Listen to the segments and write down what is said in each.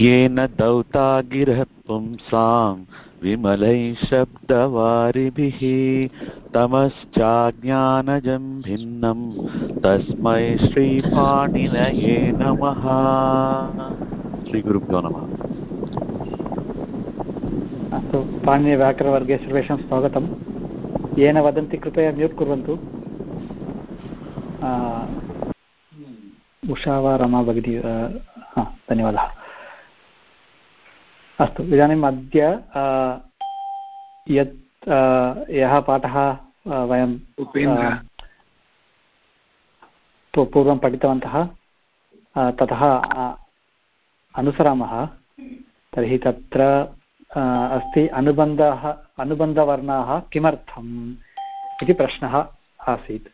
येन दौता गिरः पुंसां विमलैः शब्दवारिभिः तमश्चाज्ञानजं भिन्नं तस्मै श्रीपाणिनये नमः। श्रीगुरुभ्यो नमः। अस्तु पाणिनिव्याकरणवर्गे सर्वेषां स्वागतं येन वदन्ति, कृपया म्यूट् कुर्वन्तु। उषा वा रमा भगिनी धन्यवादः। अस्तु इदानीम् अद्य यत् यः पाठः वयं पूर्वं पठितवन्तः ततः अनुसरामः। तर्हि तत्र अस्ति अनुबन्धः अनुबन्धवर्णाः किमर्थम् इति प्रश्नः आसीत्।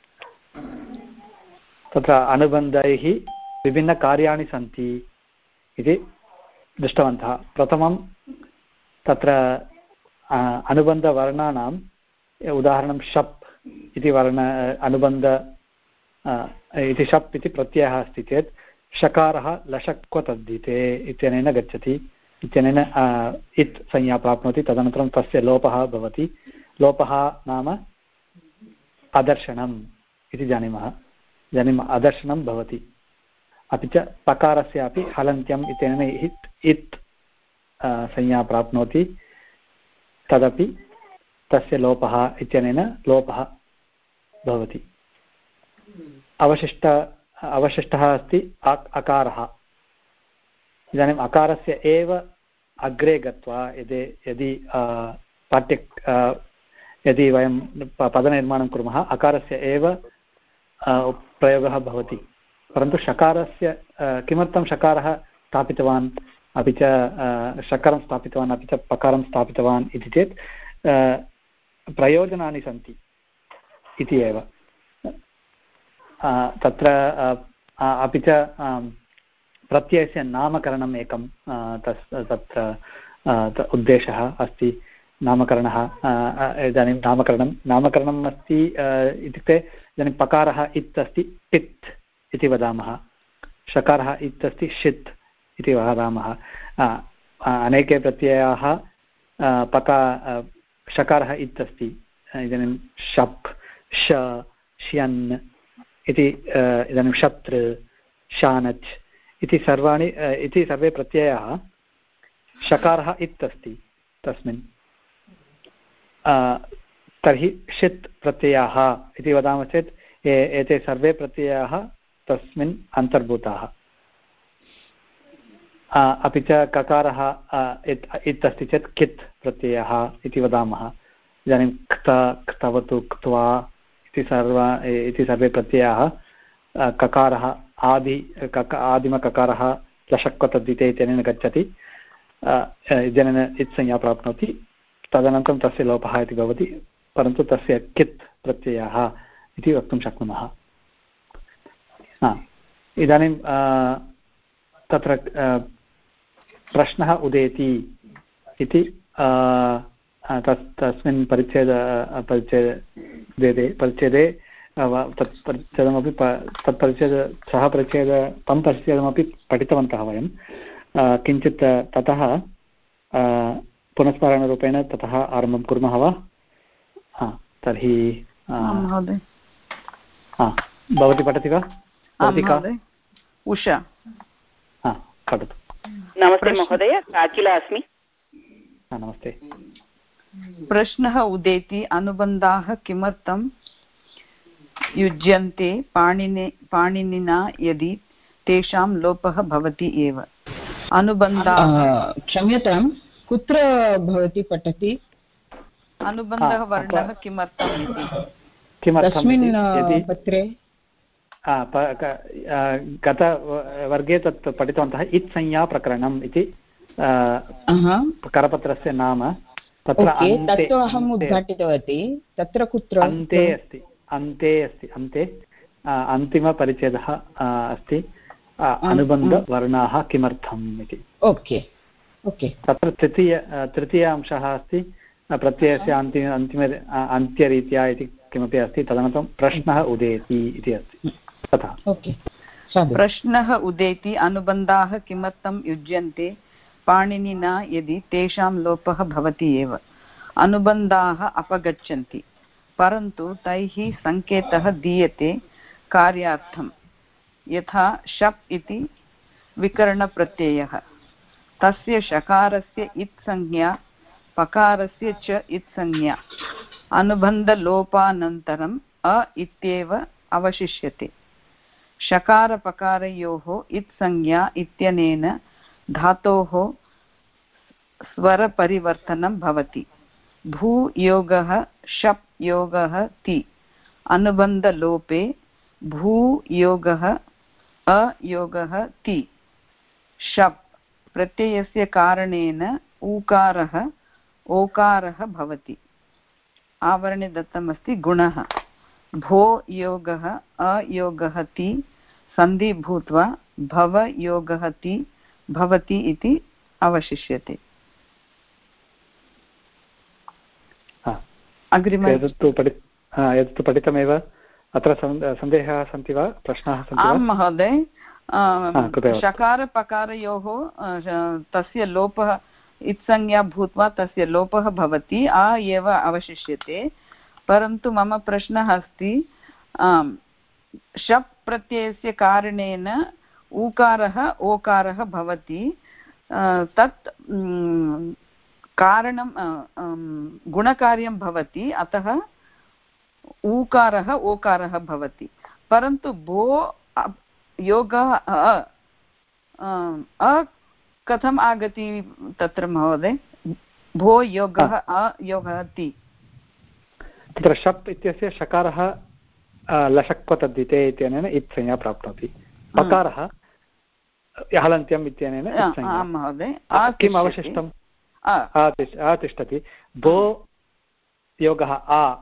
तत्र अनुबन्धैः विभिन्नकार्याणि सन्ति इति दृष्टवन्तः। प्रथमं तत्र अनुबन्धवर्णानाम् उदाहरणं शप् इति वर्ण अनुबन्ध इति शप् इति प्रत्ययः अस्ति चेत् शकारः लशक्व तद्धिते इत्यनेन गच्छति, इत्यनेन इत् संज्ञा प्राप्नोति, तदनन्तरं तस्य लोपः भवति। लोपः नाम अदर्शनम् इति जानीमः। इदानीम् अदर्शनं भवति। अपि च पकारस्यापि हलन्त्यम् इत्यनेन इत् इत् संज्ञा प्राप्नोति। तदपि तस्य लोपः इत्यनेन लोपः भवति। अवशिष्ट, अवशिष्टः अस्ति अकारः। इदानीम् अकारस्य एव अग्रे गत्वा यदि यदि पाठ्य यदि वयं पदनिर्माणं कुर्मः, अकारस्य एव प्रयोगः भवति। परन्तु शकारस्य किमर्थं शकारः स्थापितवान्? अपि च शकारं स्थापितवान्, अपि च पकारं स्थापितवान् इति चेत् प्रयोजनानि सन्ति इति एव। तत्र अपि च प्रत्ययस्य नामकरणम् एकं तस्, तत्र उद्देशः अस्ति। नामकरणः इदानीं नामकरणं, नामकरणम् अस्ति इत्युक्ते इदानीं पकारः इत् अस्ति, पित्। इति वदामः। शकारः इत् अस्ति षित् इति वदामः। अनेके प्रत्ययाः पका शकारः इत् अस्ति इदानीं शप्, श, श्यन् इति इदानीं शत्र्, शानच् इति सर्वाणि इति सर्वे प्रत्ययाः शकारः इत् अस्ति तस्मिन् तर्हि षित् प्रत्ययाः इति वदामः चेत् एते सर्वे प्रत्ययाः तस्मिन् अन्तर्भूताः। अपि च ककारः इत् अस्ति चेत् कित् प्रत्ययः इति वदामः। इदानीं क्त क्तवतु क्त्वा इति सर्वा इति सर्वे प्रत्ययाः। ककारः आदि, कक, आदिमककारः लशक्वतद्धिते इत्यनेन गच्छति। इत्यनेन इत्संज्ञा प्राप्नोति। तदनन्तरं तस्य लोपः इति भवति, परन्तु तस्य कित् प्रत्ययः इति वक्तुं शक्नुमः। इदानीं तत्र प्रश्नः उदेति इति तस् तस्मिन् परिच्छेद परिच्छेदे परिच्छेदे तत् परिच्छेदमपि तत् परिच्छेद सः परिच्छेद तं परिच्छेदमपि पठितवन्तः वयं। किञ्चित् ततः पुनस्मरणरूपेण ततः आरम्भं कुर्मः वा? तर्हि भवती पठति वा? उषा। हा नमस्ते महोदय काकिला अस्मि। नमस्ते। प्रश्नः उदेति अनुबन्धाः किमर्थं युज्यन्ते पाणिनि पाणिनिना यदि तेषां लोपः भवति एव। अनुबन्धाः। क्षम्यतां कुत्र भवती पठति? अनुबन्धः वर्णः किमर्थम् इति। तस्मिन् पत्रे। गतवर्गे तत् पठितवन्तः इत्संज्ञा प्रकरणम् इति करपत्रस्य नाम। तत्र अहम् उद्घाटितवती। तत्र कुत्र? अन्ते अस्ति अन्ते अस्ति अन्ते। अन्तिमपरिच्छेदः अस्ति। अनुबन्धवर्णाः किमर्थम् इति। Okay okay. तत्र तृतीय तृतीय अंशः अस्ति। प्रत्ययस्य अन्तिम अन्तिम अन्त्यरीत्या इति किमपि अस्ति। तदनन्तरं प्रश्नः उदेति इति अस्ति। तथा। प्रश्नः उदेति अनुबन्धाः किमर्थं युज्यन्ते? पाणिनिना यदि तेषां लोपः भवति एव। अनुबन्धाः अपगच्छन्ति। परन्तु तैः सङ्केतः दीयते कार्यार्थं। यथा शप् इति विकरणप्रत्ययः। तस्य शकारस्य इत्संज्ञा पकारस्य च इत्संज्ञा। अनुबन्धलोपानन्तरम् अ इत्येव अवशिष्यते। शकारपकारयोः इत्संज्ञा इत्यनेन धातोः स्वरपरिवर्तनं भवति। भूयोगः शप् योगः ति। अनुबन्धलोपे भूयोगः, अयोगः, ति। शप् प्रत्ययस्य कारणेन ऊकारः, ओकारः भवति। आवरणे दत्तमस्ति गुणः। भो योगः अयोगः ति सन्धि भूत्वा भवयोगः ति भवति इति अवशिष्यते। अग्रिम एतत्तु पठि एतत्तु पठितमेव। अत्र सन्देहाः सन्ति वा? प्रश्नाः सन्ति आं महोदय। शकारपकारयोः तस्य लोपः इत्संज्ञा भूत्वा तस्य लोपः भवति आ एव अवशिष्यते। परन्तु मम प्रश्नः अस्ति शप् प्रत्ययस्य कारणेन ऊकारः, ओकारः भवति तत् कारणं गुणकार्यं भवति, अतः ऊकारः, ओकारः भवति। परन्तु भो योगः, अ कथम् आगति तत्र महोदय? भो, योगः अयोगः ति। तत्र शप् इत्यस्य शकारः लशक्वतद्धिते इत्यनेन इत् संज्ञा प्राप्नोति। पकारः हलन्त्यम् इत्यनेन किम् अवशिष्टम् आतिष्ठति। भो योगः आ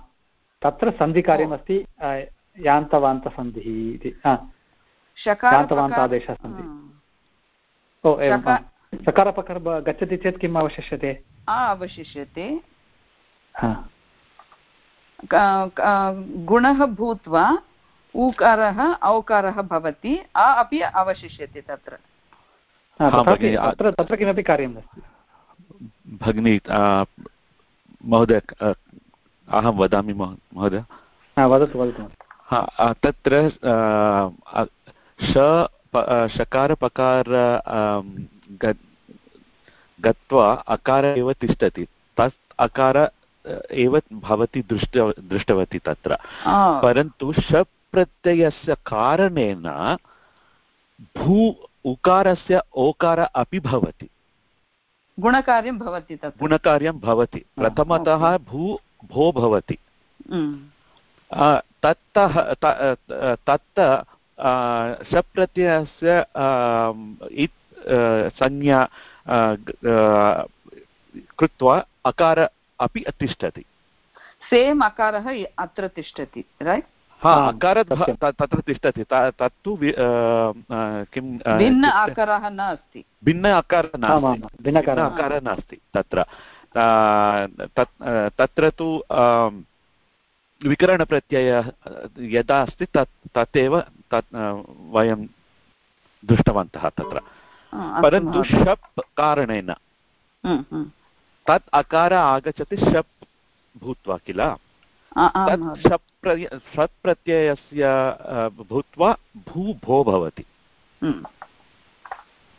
तत्र सन्धिकार्यमस्ति यान्तवान्तसन्धिः इति। यान्तवान्तादेशः सन्ति ओ एवं सकारपकर गच्छति चेत् किम् अवशिष्यते? अवशिष्यते। गुणः भूत्वा ऊकारः औकारः भवति अ अपि अवशिष्यते तत्र। तत्र तत्र किमपि कार्यं नास्ति। भगिनी महोदय अहं वदामि महोदय। वदतु वदतु। तत्र श शकारपकार गत्वा अकार एव तिष्ठति। तत् अकार एव भवती दृष्ट दृष्टवती तत्र। परन्तु शप् प्रत्ययस्य कारणेन भू उकारस्य ओकार अपि भवति। गुणकार्यं भवति तत् गुणकार्यं भवति। प्रथमतः भू भो भवति। तत्तः तत् सप्रत्ययस्य इत् संज्ञा कृत्वा अकार अपि तिष्ठति सेम् अकारः अत्र तिष्ठति रैट् हा तत्र तिष्ठति। तत्तु किं भिन्न आकारः नास्ति। भिन्न आकारः नास्ति। भिन्न आकारः नास्ति तत्र। तत्र तु विकरणप्रत्ययः यदा अस्ति तत् तदेव तत् वयं दृष्टवन्तः तत्र। परन्तु शप् कारणेन तत् अकार आगच्छति शप् भूत्वा किल? तत् शप् शप् प्रत्ययस्य भूत्वा भू भो भवति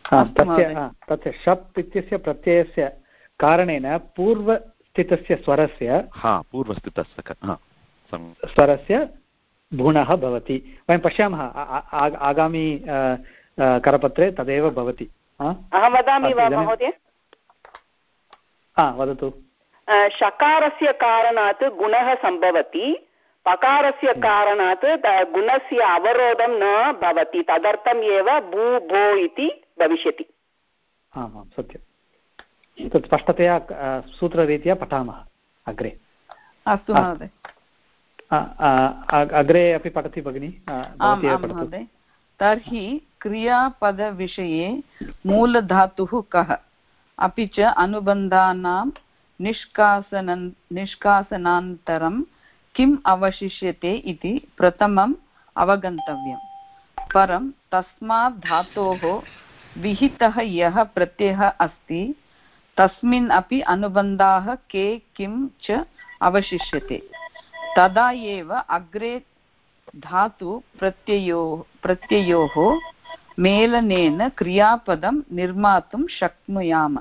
तस्य तस्य शप् इत्यस्य प्रत्ययस्य कारणेन पूर्वस्थितस्य स्वरस्य हा पूर्वस्थितस्य स्वरस्य गुणः भवति। वयं पश्यामः आगामि करपत्रे तदेव भवति। अहं वदामि वा महोदय? वदतु। शकारस्य कारणात् गुणः सम्भवति पकारस्य कारणात् गुणस्य अवरोधं न भवति तदर्थम् एव भू भो इति भविष्यति। आम् सत्यं तत् स्पष्टतया सूत्ररीत्या पठामः अग्रे। अस्तु महोदय। अग्रे अपि पठति भगिनि तर्हि क्रियापदविषये मूलधातुः कः? अपि च अनुबन्धानां निष्कासनं निष्कासनान्तरं किम् अवशिष्यते इति प्रथमम् अवगन्तव्यं परं तस्मात् धातोः विहितः यः प्रत्ययः अस्ति, तस्मिन् अपि अनुबन्धाः के किं च अवशिष्यते। तदा एव अग्रे धातु प्रत्ययो, प्रत्ययोः मेलनेन क्रियापदं निर्मातुं शक्नुयाम।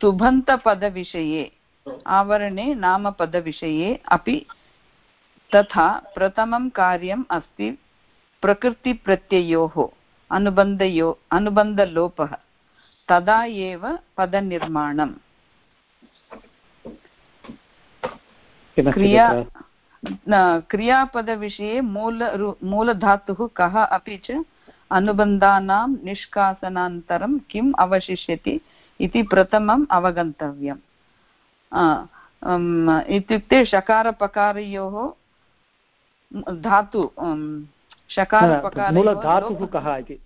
सुबन्तपदविषये आवरणे नामपदविषये अपि तथा प्रथमं कार्यम् अस्ति प्रकृतिप्रत्ययोः अनुबन्धयो अनुबन्धलोपः तदा एव पदनिर्माणम्। क्रिया क्रियापदविषये मूल मूलधातुः कः अपि च अनुबन्धानां निष्कासनान्तरं किम् अवशिष्यति इति प्रथमम् अवगन्तव्यम्। इत्युक्ते शकारपकारयोः धातु मूलधातुः कः इति।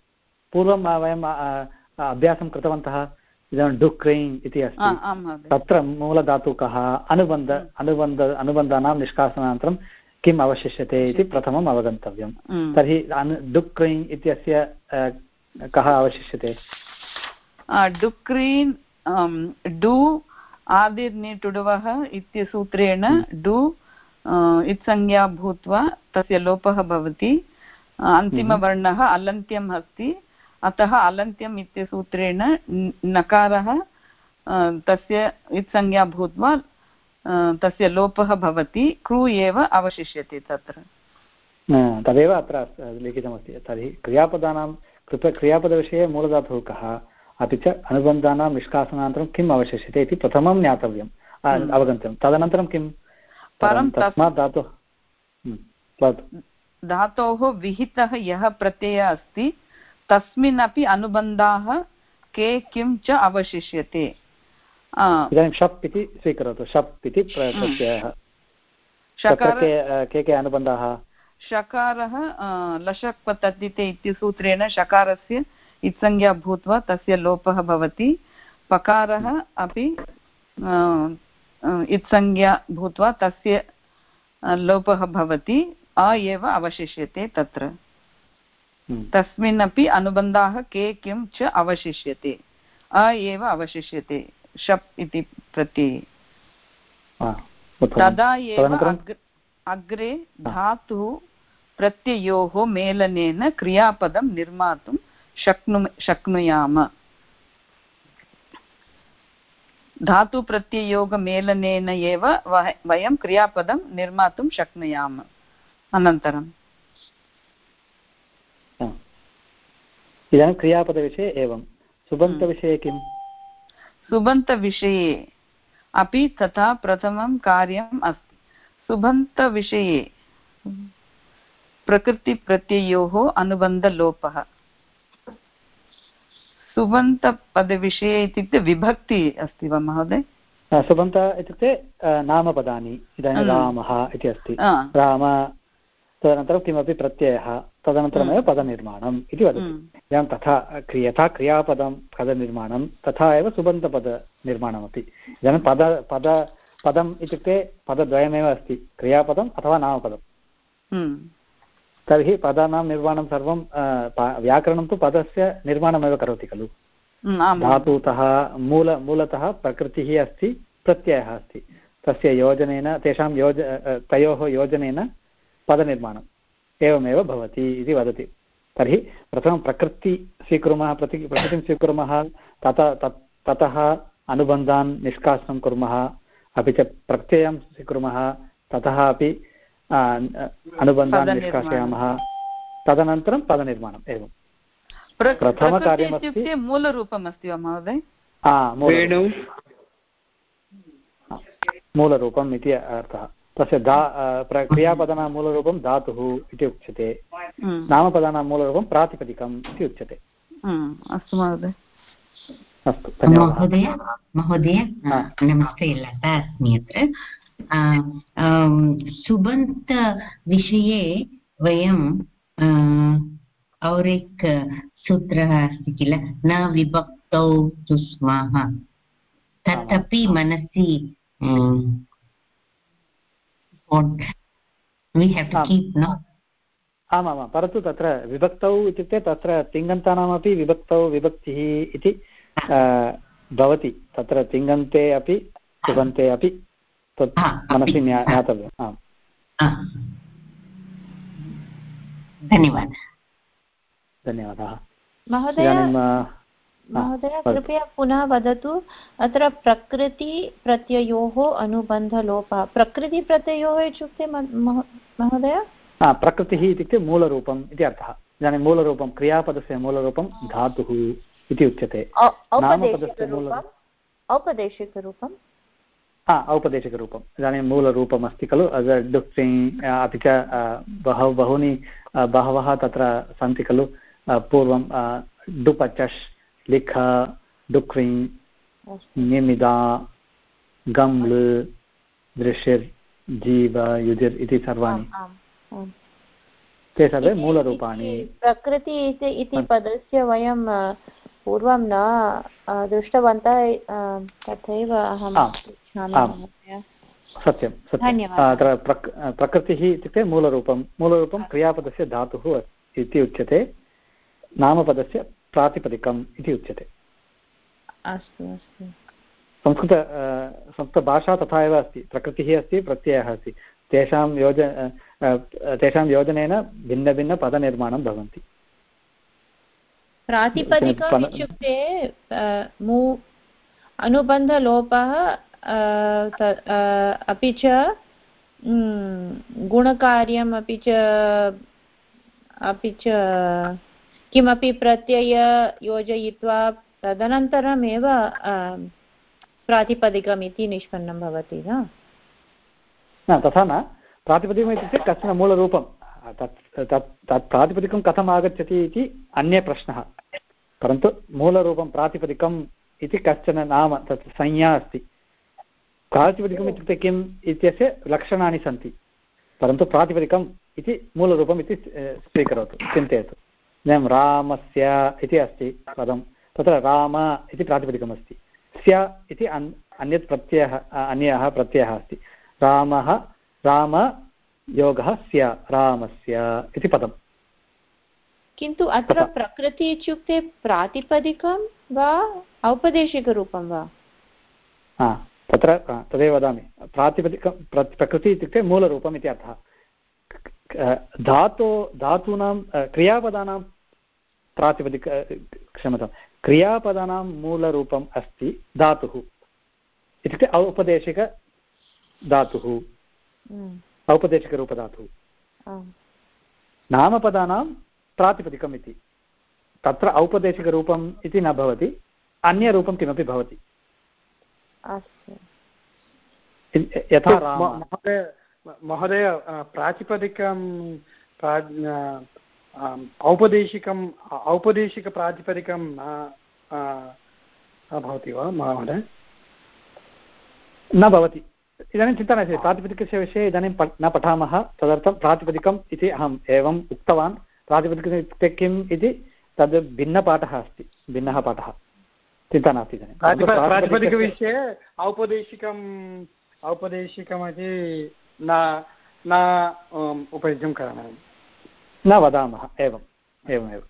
पूर्वं वयम् अभ्यासं कृतवन्तः इदानीं डुक्रेन् इति अस्ति। तत्र मूलधातुः कः? अनुबन्ध अनुबन्ध अनुबन्धानां निष्कासनानन्तरं किम् अवशिष्यते इति प्रथमम् अवगन्तव्यं तर्हि डुक्रीन् इत्यस्य कः अवशिष्यते? डुक्रीन् डु आदिर्निटुडवः इत्यसूत्रेण डु इत्संज्ञा भूत्वा तस्य लोपः भवति। अन्तिमवर्णः अलन्त्यम् अस्ति। अतः अलन्त्यम् इत्यसूत्रेण नकारः तस्य इत्संज्ञा भूत्वा तस्य लोपः भवति क्रू एव अवशिष्यते तत्र। तदेव अत्र लिखितमस्ति। तर्हि क्रियापदानां कृत क्रियापदविषये मूलधातुः कः अपि च अनुबन्धानां निष्कासनानन्तरं किम् अवशिष्यते इति प्रथमं ज्ञातव्यम्। अवगन्तव्यं तदनन्तरं किं परं तस्मात् धातुः। धातोः विहितः यः प्रत्ययः अस्ति तस्मिन्नपि अनुबन्धाः के किं च अवशिष्यते। इदानीं शप् इति स्वीकरोतु। शप् इति प्रत्ययः के के अनुबन्धाः? शकारः लशक् पतद्दिते इति सूत्रेण शकारस्य इत्संज्ञा भूत्वा तस्य लोपः भवति। पकारः अपि इत्संज्ञा भूत्वा तस्य लोपः भवति। अ एव अवशिष्यते तत्र। हम्म। तस्मिन्नपि अनुबन्धाः के किं च अवशिष्यते। अ एव अवशिष्यते। शप् इति प्रत्यये तदा एव अग्रे धातुः प्रत्ययोः मेलनेन क्रियापदं निर्मातुं शक्नु शक्नुयाम। धातुप्रत्ययोगमेलनेन एव वयं क्रियापदं निर्मातुं शक्नुयाम। अनन्तरम्। इदानीं क्रियापदविषये एवं। सुबन्तविषये किम्? सुबन्तविषये अपि तथा प्रथमं कार्यम् अस्ति। सुबन्तविषये प्रकृतिप्रत्ययोः अनुबन्धलोपः। सुबन्तपदविषये इत्युक्ते विभक्ति अस्ति वा महोदय? सुबन्त इत्युक्ते नामपदानि इदानीं रामः इति अस्ति। राम तदनन्तरं किमपि प्रत्ययः। तदनन्तरमेव पदनिर्माणम् इति वदति। इदानीं तथा यथा क्रियापदं पदनिर्माणं तथा एव सुबन्तपदनिर्माणमपि इदानीं पद पद पदम् इत्युक्ते पदद्वयमेव अस्ति। क्रियापदम् अथवा नामपदम्। तर्हि पदानां निर्माणं सर्वं व्याकरणं तु पदस्य निर्माणमेव करोति खलु। धातुतः मूल मूलतः प्रकृतिः अस्ति प्रत्ययः अस्ति। तस्य योजनेन तेषां योज तयोः योजनेन पदनिर्माणम्। एवमेव भवति इति वदति। तर्हि प्रथमं प्रकृति स्वीकुर्मः प्रति प्रकृतिं स्वीकुर्मः तत ततः अनुबन्धान् निष्कासनं कुर्मः अपि च प्रत्ययं स्वीकुर्मः ततः अपि अनुबन्धान् निष्कासयामः। तदनन्तरं पदनिर्माणम् एवं। प्रथमकार्यमस्ति मूलरूपम् अस्ति वा महोदय? मूलरूपम् इति अर्थः। तस्य धा क्रियापदानां मूलरूपं धातुः इति उच्यते। नामपदानां मूलरूपं प्रातिपदिकम् इति उच्यते। अस्तु महोदय। अस्तु महोदय महोदय नमस्ते लता अस्मि अत्र सुबन्तविषये वयं औरेक् सूत्रः अस्ति किल? न विभक्तौ तु स्मः तदपि मनसि we have to keep no? आमामां परन्तु तत्र विभक्तौ इत्युक्ते तत्र तिङन्तानामपि विभक्तौ विभक्तिः इति भवति. तत्र तिङन्ते अपि सुबन्ते अपि तत् मनसि ज्ञातव्यम्. आम्। धन्यवादः। धन्यवादः। महोदय महोदय कृपया पुनः वदतु अत्र प्रकृतिप्रत्ययोः अनुबन्धलोपः प्रकृतिप्रत्ययोः इत्युक्ते महोदय? प्रकृतिः इत्युक्ते मूलरूपम् इति अर्थः। इदानीं मूलरूपं क्रियापदस्य मूलरूपं धातुः इति उच्यते। औपदेशिकरूपं हा औपदेशिकरूपम् इदानीं मूलरूपम् अस्ति खलु डुक्ति अपि च बहव बहूनि बहवः तत्र सन्ति खलु। पूर्वं डुपचष् लिख डुक्रि निमिदा गम्ल दृशिर् जीव युजिर् इति सर्वाणि। ते सर्वे मूलरूपाणि। प्रकृति इति पदस्य वयं पूर्वं न दृष्टवन्तः तथैव अहं सत्यं सत्यम् अत्र प्रकृतिः इत्युक्ते मूलरूपं। मूलरूपं क्रियापदस्य धातुः इति उच्यते नामपदस्य प्रातिपदिकम् इति उच्यते। अस्तु अस्तु। संस्कृत संस्कृतभाषा तथा एव अस्ति। प्रकृतिः अस्ति प्रत्ययः अस्ति। तेषां योज तेषां योजनेन भिन्नभिन्नपदनिर्माणं भवन्ति। प्रातिपदिकम् इत्युक्ते मू अनुबन्धलोपः अपि च गुणकार्यम् अपि च अपि च किमपि प्रत्यय योजयित्वा तदनन्तरमेव प्रातिपदिकम् इति निष्पन्नं भवति न, तथा न। प्रातिपदिकम् इत्युक्ते कश्चन मूलरूपं। तत् तत् तत् प्रातिपदिकं कथम् आगच्छति इति अन्य प्रश्नः। परन्तु मूलरूपं प्रातिपदिकम् इति कश्चन नाम तत् संज्ञा अस्ति। प्रातिपदिकम् इत्युक्ते किम् इत्यस्य लक्षणानि सन्ति। परन्तु प्रातिपदिकम् इति मूलरूपम् इति स्वीकरोतु, चिन्तयतु। इदानीं रामस्य इति अस्ति पदं। तत्र राम इति प्रातिपदिकमस्ति। स्य इति अन् अन्यत् प्रत्ययः अन्यः प्रत्ययः अस्ति। रामः राम योगः स्य रामस्य इति पदम्। किन्तु अत्र प्रकृति इत्युक्ते प्रातिपदिकं वा औपदेशिकरूपं वा? तत्र तदेव वदामि। प्रातिपदिकं प्रकृति इत्युक्ते मूलरूपम् इति अर्थः। धातो धातूनां क्रियापदानां प्रातिपदिक क्षम्यतां क्रियापदानां मूलरूपम् अस्ति धातुः। इत्युक्ते औपदेशिकधातुः। औपदेशिकरूपधातुः। नामपदानां प्रातिपदिकम् इति। तत्र औपदेशिकरूपम् इति न भवति अन्यरूपं किमपि भवति। यथा महोदय महोदय प्रातिपदिकं औपदेशिकम् औपदेशिकप्रातिपदिकं भवति वा महोदय न भवति इदानीं चिन्ता नास्ति प्रातिपदिकस्य विषये इदानीं न पठामः तदर्थं प्रातिपदिकम् इति अहम् एवम् उक्तवान् प्रातिपदिकम् इत्युक्ते किम् इति तद् भिन्नपाठः अस्ति भिन्नः पाठः चिन्ता नास्ति इदानीं प्रातिपदिकविषये औपदेशिकम् औपदेशिकमिति न न उपयुज्यं करणीयं न वदामः एवम् एवमेव।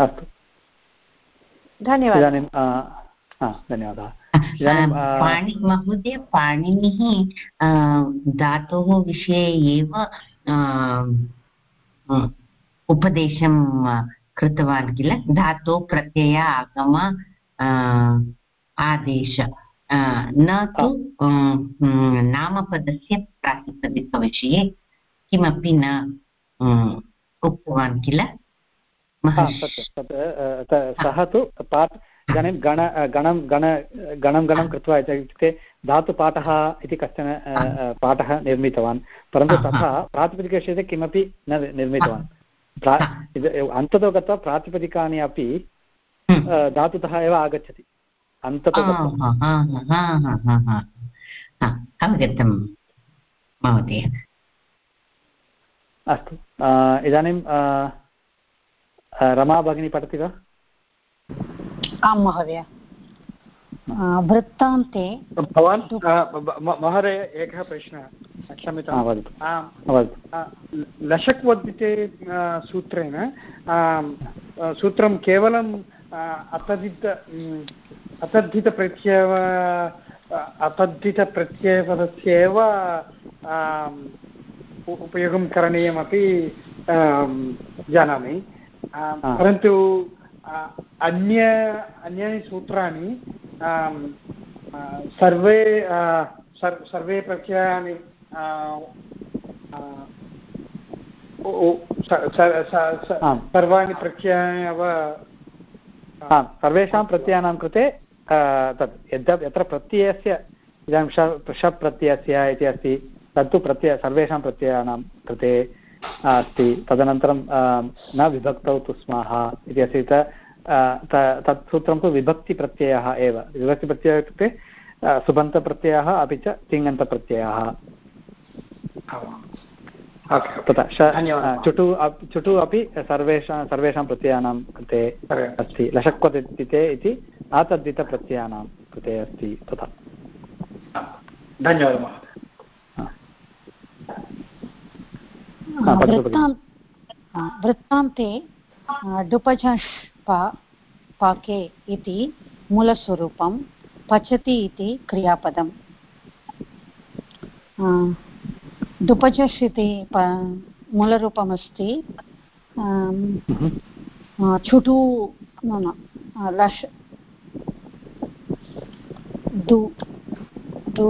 अस्तु। धन्यवादः। इदानीं धन्यवादः। पाणि महोदय पाणिनिः धातोः विषये एव उपदेशं कृतवान् किल? धातो प्रत्यय आगम आदेश। न तु नामपदस्य प्रातिपदिकविषये किमपि न उक्तवान् किल सः तु पाठ इदानीं गण गणं गण गणं गणं कृत्वा इत्युक्ते धातुपाठः इति कश्चन पाठः निर्मितवान् परन्तु तथा प्रातिपदिकविषये किमपि न निर्मितवान् प्रा अन्ततो गत्वा प्रातिपदिकानि अपि धातुतः एव आगच्छति अन्ततो अवगतं महोदय अस्तु। इदानीं रमा भगिनी पठति वा? आं महोदय। वृत्तान्ते भवान् महोदय एकः प्रश्नः। क्षम्यतां वदतु। लशक् वर्धिते सूत्रेण सूत्रं केवलं अतदित अतद्धितप्रत्यय अतद्धितप्रत्ययपदस्य एव उपयोगं करणीयमपि जानामि. परन्तु अन्य अन्यानि सूत्राणि सर्वे सर्वे प्रत्ययानि सर्वाणि प्रत्ययानि एव सर्वेषां प्रत्ययानां कृते तत् यद् यत्र प्रत्ययस्य इदानीं श प्रत्ययस्य इति अस्ति तत्तु प्रत्यय सर्वेषां प्रत्ययानां कृते अस्ति। तदनन्तरं न विभक्तौ तु स्मः इति अस्ति। तत् सूत्रं तु विभक्तिप्रत्ययः एव। विभक्तिप्रत्ययः इत्युक्ते सुबन्तप्रत्ययः अपि च तिङन्तप्रत्ययः। तथा चुटु चुटु अपि सर्वेषां सर्वेषां प्रत्ययानां कृते अस्ति। लशक्वदिते इति आतद्धितप्रत्ययानां कृते अस्ति। तथा। धन्यवादः वृत्तान्ते डुपझष् पाके इति मूलस्वरूपं पचति इति क्रियापदम्। डुपचष् इति मूलरूपमस्ति। छुटु न लश्। डु डु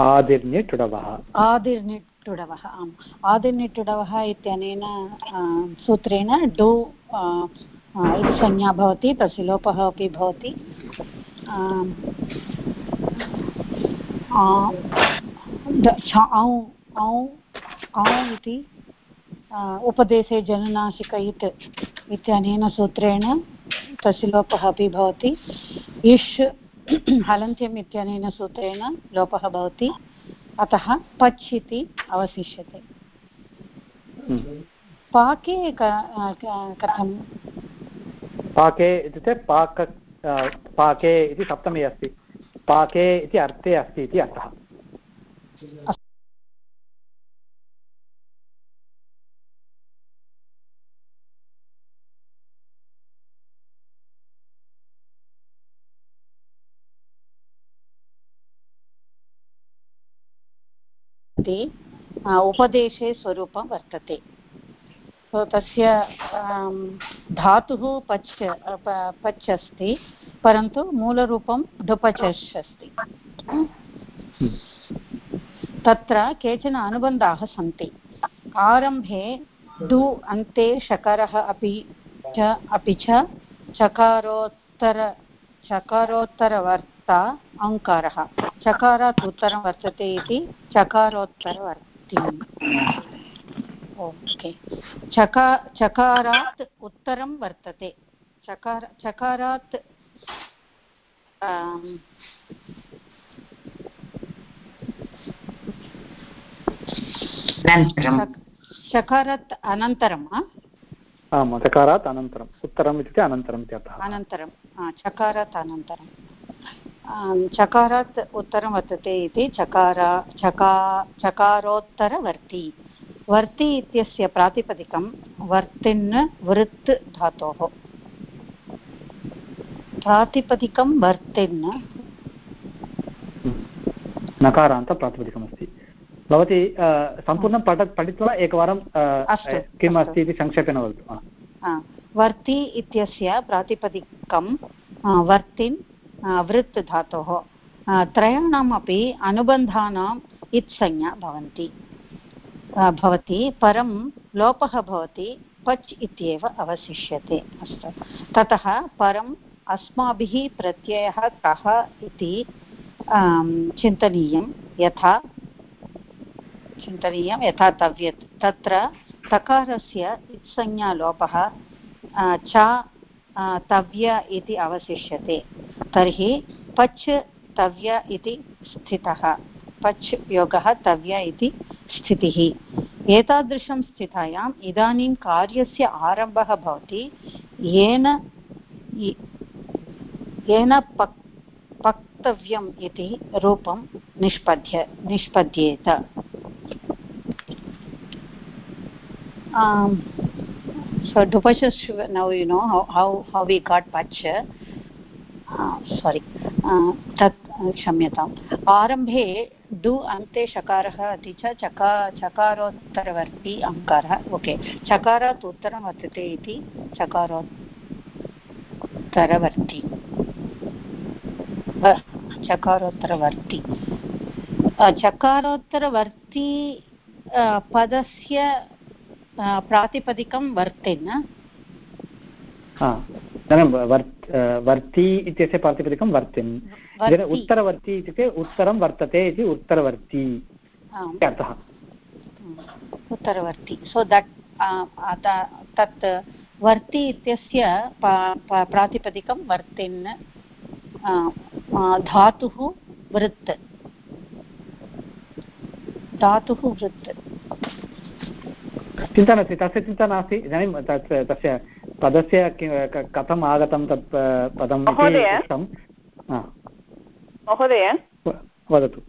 आदिर्निटुडवः आदिर्निटुडवः आम्। आदिर्निटुडवः इत्यनेन सूत्रेण डु इति संज्ञा भवति तस्य लोपः अपि भवति। औ इति उपदेशे जननासिक इत्, इत्यनेन सूत्रेण तस्य लोपः अपि भवति। इष् हलन्त्यम् इत्यनेन सूत्रेण लोपः भवति। अतः पच् इति अवशिष्यते। पाके कथं पाके इत्युक्ते पाक पाके इति सप्तमी अस्ति। पाके इति अर्थे अस्ति इति अर्थः। उपदेशे स्वरूपं वर्तते। सो तस्य धातुः पच् पच् अस्ति, परन्तु मूलरूपं ढुपचष् अस्ति तत्र केचन अनुबन्धाः सन्ति। आरम्भे डु अन्ते शकारः अपि च अपि च चकारोत्तर, चकारोत्तरवर्ता अङ्कारः। चकारात् उत्तरं वर्तते इति चकारोत्तरवर्ति। ओके। चका चकारात् उत्तरं वर्तते। चकार चकारात् चकारात् अनन्तरं आम् चकारात् अनन्तरम्। उत्तरम् इत्युक्ते अनन्तरम् इत्यर्थः। अनन्तरं चकारात् अनन्तरं चकारात् उत्तरं वर्तते इति चकार चका चकारोत्तरवर्ति। वर्ति इत्यस्य प्रातिपदिकं वर्तिन् वृत् धातोः। प्रातिपदिकं वर्तिन्। नकारान्तप्रातिपदिकमस्ति भवती सम्पूर्णं पठ पठित्वा एकवारं किम् अस्ति इति संक्षेपेण वदतु वर्ति इत्यस्य प्रातिपदिकं वर्तिन् वृत् धातोः त्रयाणामपि अनुबन्धानाम् इत्संज्ञा भवन्ति। भवति, परं लोपः भवति, पच् इत्येव अवशिष्यते, अस्तु। ततः परम् अस्माभिः प्रत्ययः कः इति चिन्तनीयं, यथा चिन्तनीयं, यथा तव्यत्। तत्र तकारस्य इत्संज्ञालोपः च तव्य इति अवशिष्यते। तर्हि पच् तव्य इति स्थितः। पच् योगः तव्य इति स्थितिः। एतादृशं स्थितायाम् इदानीं कार्यस्य आरम्भः भवति। येन येन पक् पक् पक्तव्यम् इति रूपं निष्पद्य, निष्पद्येत। So dupasha now you know how how, how we got pacha sorry. Uh, क्षम्यताम्. आरम्भे डु अन्ते शकारः अपि च चका चकारोत्तरवर्ती अङ्कारः. ओके चकारात् उत्तरं वर्तते इति चकारोत्तरवर्ती. चकारोत्तरवर्ती. चकारोत्तरवर्ती पदस्य प्रातिपदिकं वर्तिन् वर्ति इत्यस्य प्रातिपदिकं वर्तिन् उत्तरवर्ती इत्युक्ते उत्तरं वर्तते इति उत्तरवर्ती अर्थः उत्तरवर्ती सो दट् तत् वर्ति इत्यस्य प्रातिपदिकं वर्तिन् धातुः वृत् धातुः वृत् चिन्ता नास्ति तस्य चिन्ता नास्ति इदानीं तत् तस्य पदस्य कथम् आगतं तत् पदम् महोदय? वदतु।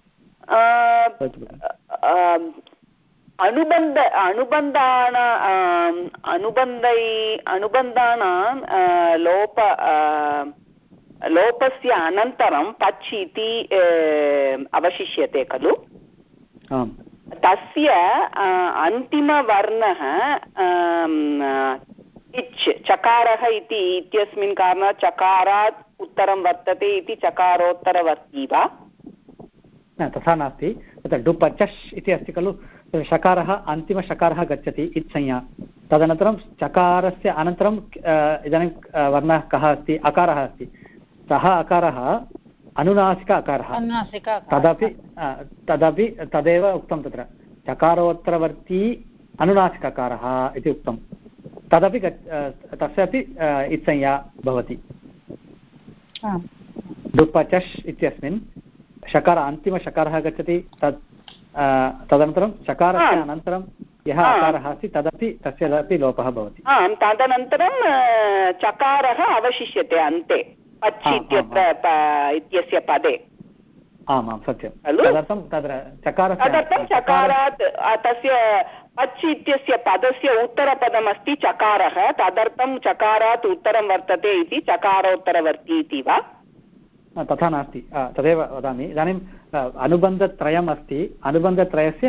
अनुबन्ध अनुबन्धान अनुबन्धै अनुबन्धानां लोप लोपस्य अनन्तरं पच् इति अवशिष्यते खलु? तस्य अन्तिमवर्णः इच्, चकारः इति इत्यस्मिन् कारणात् चकारात् उत्तरं वर्तते इति चकारोत्तरवर्ती वा? तथा नास्ति। तत्र डुपचष् इति अस्ति खलु। शकारः अन्तिमशकारः गच्छति इत्संज्ञा तदनन्तरं चकारस्य अनन्तरं इदानीं वर्णः कः अस्ति? अकारः अस्ति। सः अकारः अनुनासिक अकारः तदपि तदपि तदेव उक्तं तत्र। चकारोत्तरवर्ती अनुनासिक अकारः इति उक्तं। तदपि तस्यापि इत्संज्ञा भवति। डुपचष् इत्यस्मिन् शकार अन्तिमशकारः गच्छति। तत् तदनन्तरं शकारस्य अनन्तरं यः आकारः अस्ति तदपि तस्य अपि लोपः भवति। तदनन्तरं चकारः अवशिष्यते अन्ते। पच् इत्यत्र इत्यस्य पदे। आम् आं सत्यं। तदर्थं तत्र चकारस्य तदर्थं चकारात् तस्य पच् इत्यस्य पदस्य उत्तरपदमस्ति चकारः। तदर्थं चकारात् उत्तरं वर्तते इति चकारोत्तरवर्ती इति वा? तथा नास्ति। तदेव वदामि। इदानीम् अनुबन्धत्रयम् अस्ति अनुबन्धत्रयस्य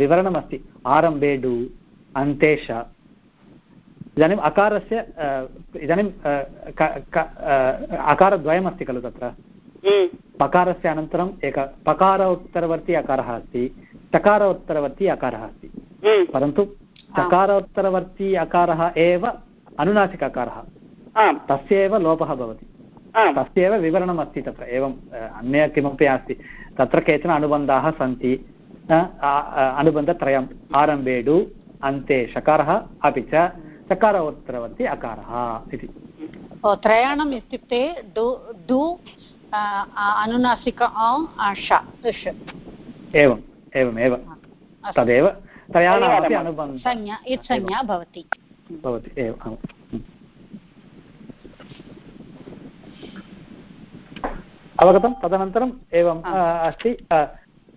विवरणमस्ति। आरम्भे डु अन्तेश इदानीम् अकारस्य इदानीं अकारद्वयमस्ति खलु तत्र। पकारस्य अनन्तरम् एक पकार उत्तरवर्ती अकारः अस्ति चकार उत्तरवर्ती अकारः अस्ति। परन्तु चकारोत्तरवर्ती अकारः एव अनुनासिक अकारः तस्य एव लोपः भवति। तस्य एव विवरणम् अस्ति तत्र एवम् अन्य किमपि अस्ति तत्र केचन अनुबन्धाः सन्ति। अनुबन्धत्रयम् आरम्भेडु अन्ते शकारः अपि च। चकारोत्तरवर्ती अकारः इति। त्रयाणम् इत्युक्ते डु डु अनुनासिक एवम् एवमेव। तदेव। त्रयाणामपि अनुबन्धः। संज्ञा इत्संज्ञा भवति। भवति एव अवगतं? तदनन्तरम् एवम् अस्ति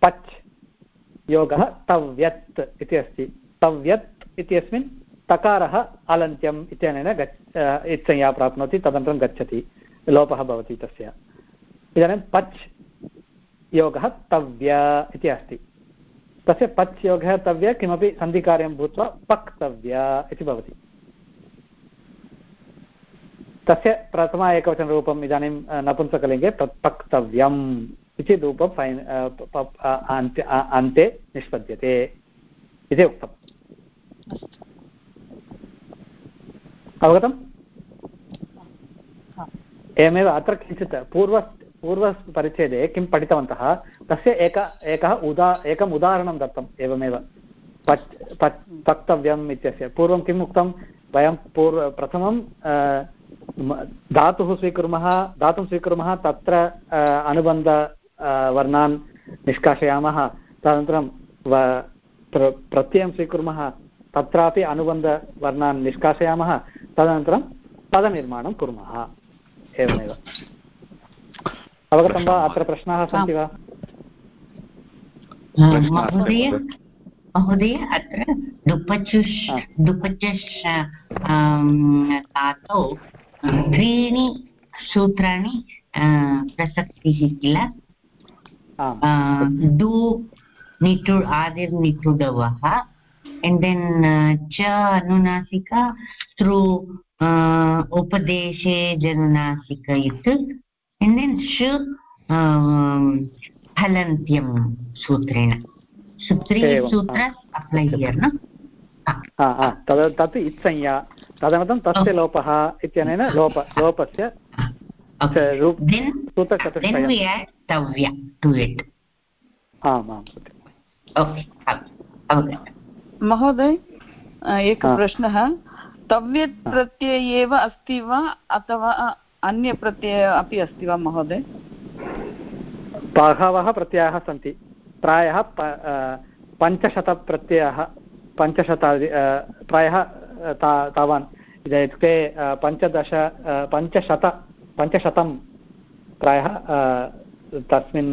पच् योगः तव्यत् इति अस्ति। तव्यत् इत्यस्मिन् तकारः अलन्त्यम् इत्यनेन गच्छ इत्संज्ञा प्राप्नोति, तदनन्तरं गच्छति, लोपः भवति तस्य। इदानीं पच् योगः तव्य इति अस्ति। तस्य पच् योगः तव्य किमपि सन्धिकार्यं भूत्वा पक्तव्य इति भवति। तस्य प्रथम एकवचनरूपम् इदानीं नपुंसकलिङ्गे पक्तव्यम् इति रूपं फैन् अन्ते निष्पद्यते इति उक्तम्। अवगतम्? एवमेव अत्र किञ्चित् पूर्व पूर्वपरिच्छेदे किं पठितवन्तः तस्य एक एकः उदा एकम् उदाहरणं दत्तम् एवमेव। पच् पच् पक्तव्यम् इत्यस्य। पूर्वं किम् उक्तं? वयं पूर्व प्रथमं धातुः स्वीकुर्मः धातुं स्वीकुर्मः तत्र अनुबन्ध वर्णान् निष्कासयामः तदनन्तरं प्र प्रत्ययं स्वीकुर्मः तत्रापि अनुबन्धवर्णान् निष्कासयामः तदनन्तरं पदनिर्माणं कुर्मः। एवमेव। अवगतं वा? अत्र प्रश्नाः सन्ति वा? महोदय? महोदय अत्र डुपचुष् डुपचुष् धातौ त्रीणि सूत्राणि प्रसक्तिः किल? डु निटु आदिर्निटुडवः and then uh, cha anunasika through uh, upadeshe janunasika it and then sh um, halantyam sutrena so three sutras apply here no तद् तत् इत्संज्ञा तदनन्तरं तस्य लोपः इत्यनेन लोप लोपस्य सूत्रचतुष्टयं आम् आम् सत्यम् महोदय एकः प्रश्नः। तव्यत् प्रत्यय एव अस्ति वा अथवा अन्यप्रत्ययः अपि अस्ति वा महोदय? बहवः प्रत्ययाः सन्ति। प्रायः पञ्चशतप्रत्ययः पञ्चशतादि प्रायः ता तावान्। इत्युक्ते पञ्चदश पञ्चशत पञ्चशतं प्रायः तस्मिन्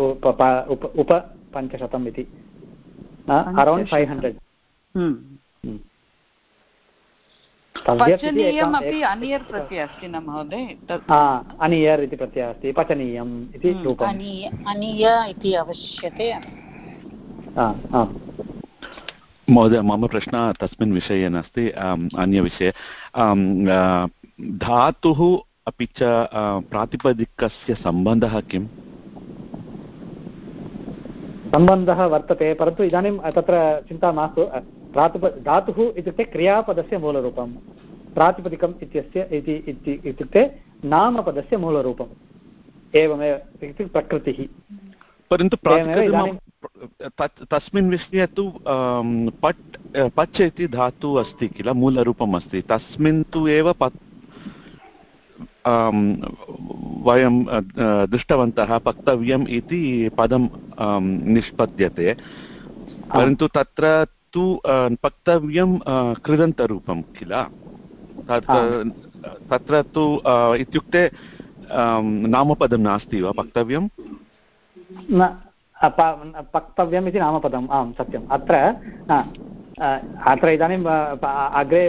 उप पञ्चशतम् इति। अरौण्ड् फैव् हण्ड्रेड् पचनीयमपि अनियर् प्रत्ययः अस्ति न महोदय अनियर् इति प्रत्ययः अस्ति पचनीयम् इति रूपम् इति अवश्यते महोदय मम प्रश्नः तस्मिन् विषये नास्ति अन्यविषये धातुः अपि च प्रातिपदिकस्य सम्बन्धः किम् सम्बन्धः वर्तते परन्तु इदानीं तत्र चिन्ता मास्तु प्रातिप धातुः इत्युक्ते क्रियापदस्य मूलरूपं प्रातिपदिकम् इत्यस्य इति इत्युक्ते नामपदस्य मूलरूपम् एवमेव इत्युक्ते प्रकृतिः। परन्तु तस्मिन् विषये तु पट् पच् इति धातुः अस्ति किल मूलरूपम् अस्ति तस्मिन् तु एव वयं दृष्टवन्तः पक्तव्यम् इति पदं निष्पद्यते। परन्तु तत्र तु पक्तव्यं कृदन्तरूपं किल? तत्र तु इत्युक्ते नामपदं नास्ति वा पक्तव्यं न पक्तव्यम् इति नामपदम् आं सत्यम्। अत्र अत्र इदानीम् अग्रे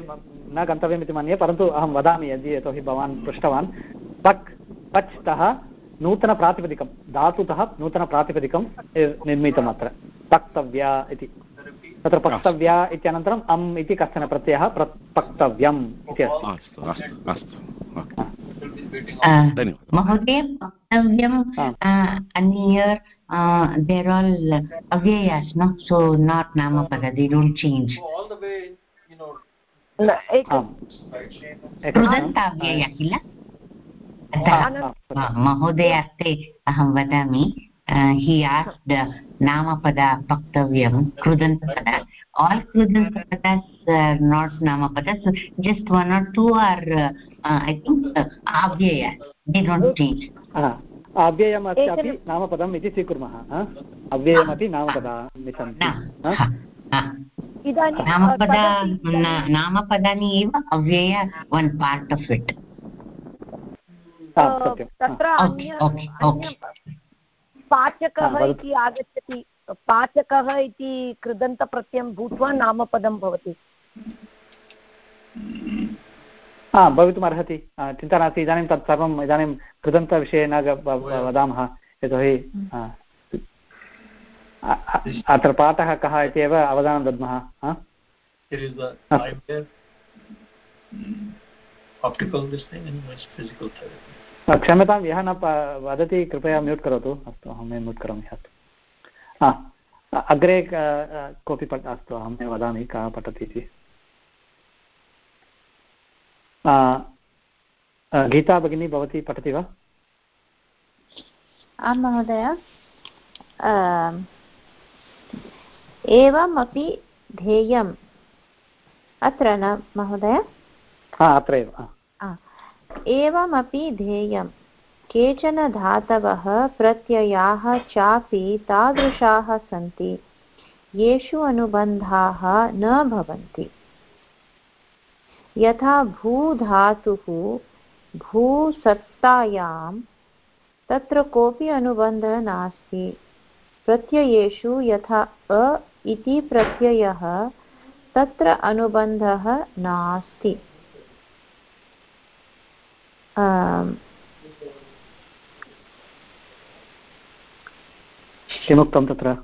न गन्तव्यम् इति मन्ये परन्तु अहं वदामि यदि यतोहि भवान् पृष्टवान् पक् पच् तः नूतनप्रातिपदिकं धातुतः नूतनप्रातिपदिकं निर्मितम् अत्र पक्तव्या इति। तत्र पक्तव्या इत्यनन्तरम् अम् इति कश्चन प्रत्ययः पक्तव्यम् इति अस्ति। महोदय पक्तव्यम् अन्यर् they're all avyayas no? So not namapada they don't change. कृदन्ताव्यय किल महोदय अस्ति अहं वदामि हि आस्ड् नामपद वक्तव्यं कृदन्तपद आल् कृदन्तपदस् not नामपद just one or two or I think आव्यय the don't change अव्ययमस्यापि नामपदम् इति स्वीकुर्मः अव्ययमपि नामपदानि सन्ति नामपदानि एव अव्यय वन् पार्ट् आफ् इट् तत्र पाचकः इति आगच्छति पाचकः इति कृदन्तप्रत्ययं भूत्वा नामपदं भवति हा भवितुमर्हति चिन्ता नास्ति इदानीं तत् सर्वम् इदानीं कृदन्तविषये न वदामः यतोहि अत्र पाठः कः इति एव अवधानं दद्मः क्षम्यतां यः न वदति कृपया म्यूट् करोतु। अस्तु अहं म्यूट् करोमि अस्तु। अग्रे कोऽपि पठ अस्तु अहं वदामि कः पठति इति। गीता भगिनी भवती पठति वा? आं महोदय। एवमपि ध्येयम्। अत्र न महोदय? अत्रैव एवमपि ध्येयं केचन धातवः प्रत्ययाः चापि तादृशाः सन्ति। येषु अनुबन्धाः न भवन्ति। यथा भूधातुः भूसत्तायां तत्र कोऽपि अनुबन्धः नास्ति। प्रत्ययेषु यथा अ इति प्रत्ययः तत्र अनुबन्धः नास्ति। किमुक्तं तत्र?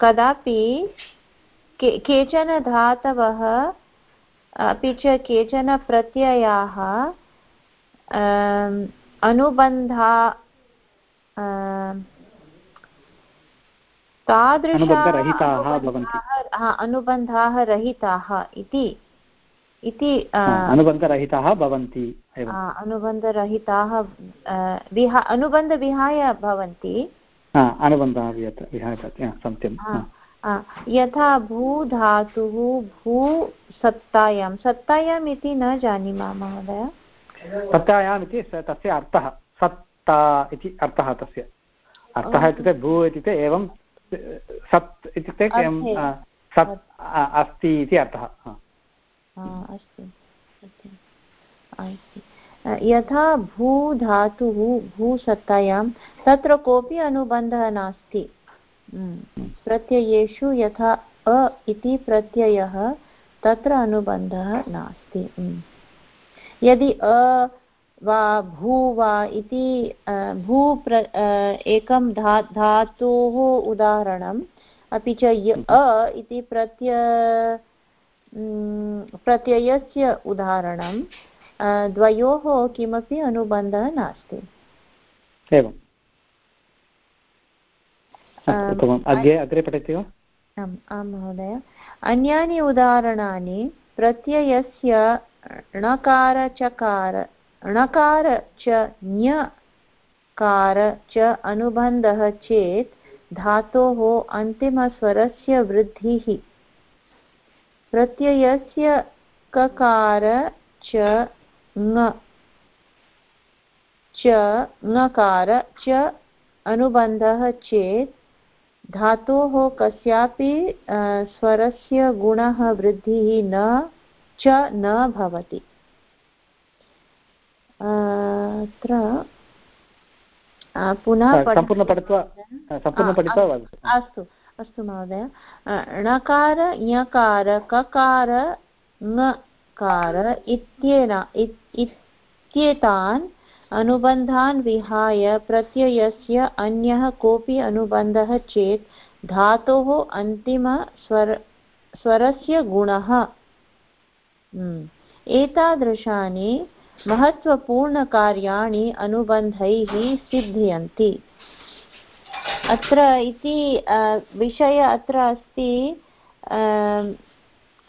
कदापि केचन धातवः अपि च केचन प्रत्ययाः अनुबन्धा तादृशाः अनुबन्धाः रहिताः इति। इति अनुबन्धरहिताः भवन्ति अनुबन्धरहिताः विहा अनुबन्धविहाय भवन्ति। अनुबन्धः विहाय सत्यं यथा भूधातुः भू सत्तायां सत्तायाम् इति न जानीमः महोदय। सत्तायाम् इति तस्य अर्थः। सत्ता इति अर्थः तस्य। अर्थः इत्युक्ते भू इत्युक्ते एवं सत् इत्युक्ते सत् अस्ति इति अर्थः। यथा भूधातुः भूसत्तायां तत्र कोऽपि अनुबन्धः नास्ति। प्रत्ययेषु यथा अ इति प्रत्ययः तत्र अनुबन्धः नास्ति। यदि अ वा भू वा इति भू प्र एकं धा धातोः उदाहरणम् अपि च अ इति प्रत्य प्रत्ययस्य उदाहरणं द्वयोः किमपि अनुबन्धः नास्ति। एवम्। अग्रे अग्रे पठति वा? आम् आं महोदय। अन्यानि उदाहरणानि प्रत्ययस्य णकारचकार णकार च ञकार च अनुबन्धः चेत् धातोः अन्तिमस्वरस्य वृद्धिः। प्रत्ययस्य ककार च ङ च ङकार च अनुबन्धः चेत् धातोः कस्यापि स्वरस्य गुणः वृद्धिः न च न भवति। अत्र पुनः अस्तु अस्तु महोदय। णकार ञकार ककार ङकार इत्येन इत्येतान् अनुबन्धान् विहाय प्रत्ययस्य अन्यः कोऽपि अनुबन्धः चेत् धातोः अन्तिमस्वर स्वरस्य गुणः। एतादृशानि महत्त्वपूर्णकार्याणि अनुबन्धैः सिद्ध्यन्ति। अत्र इति विषय अत्र अस्ति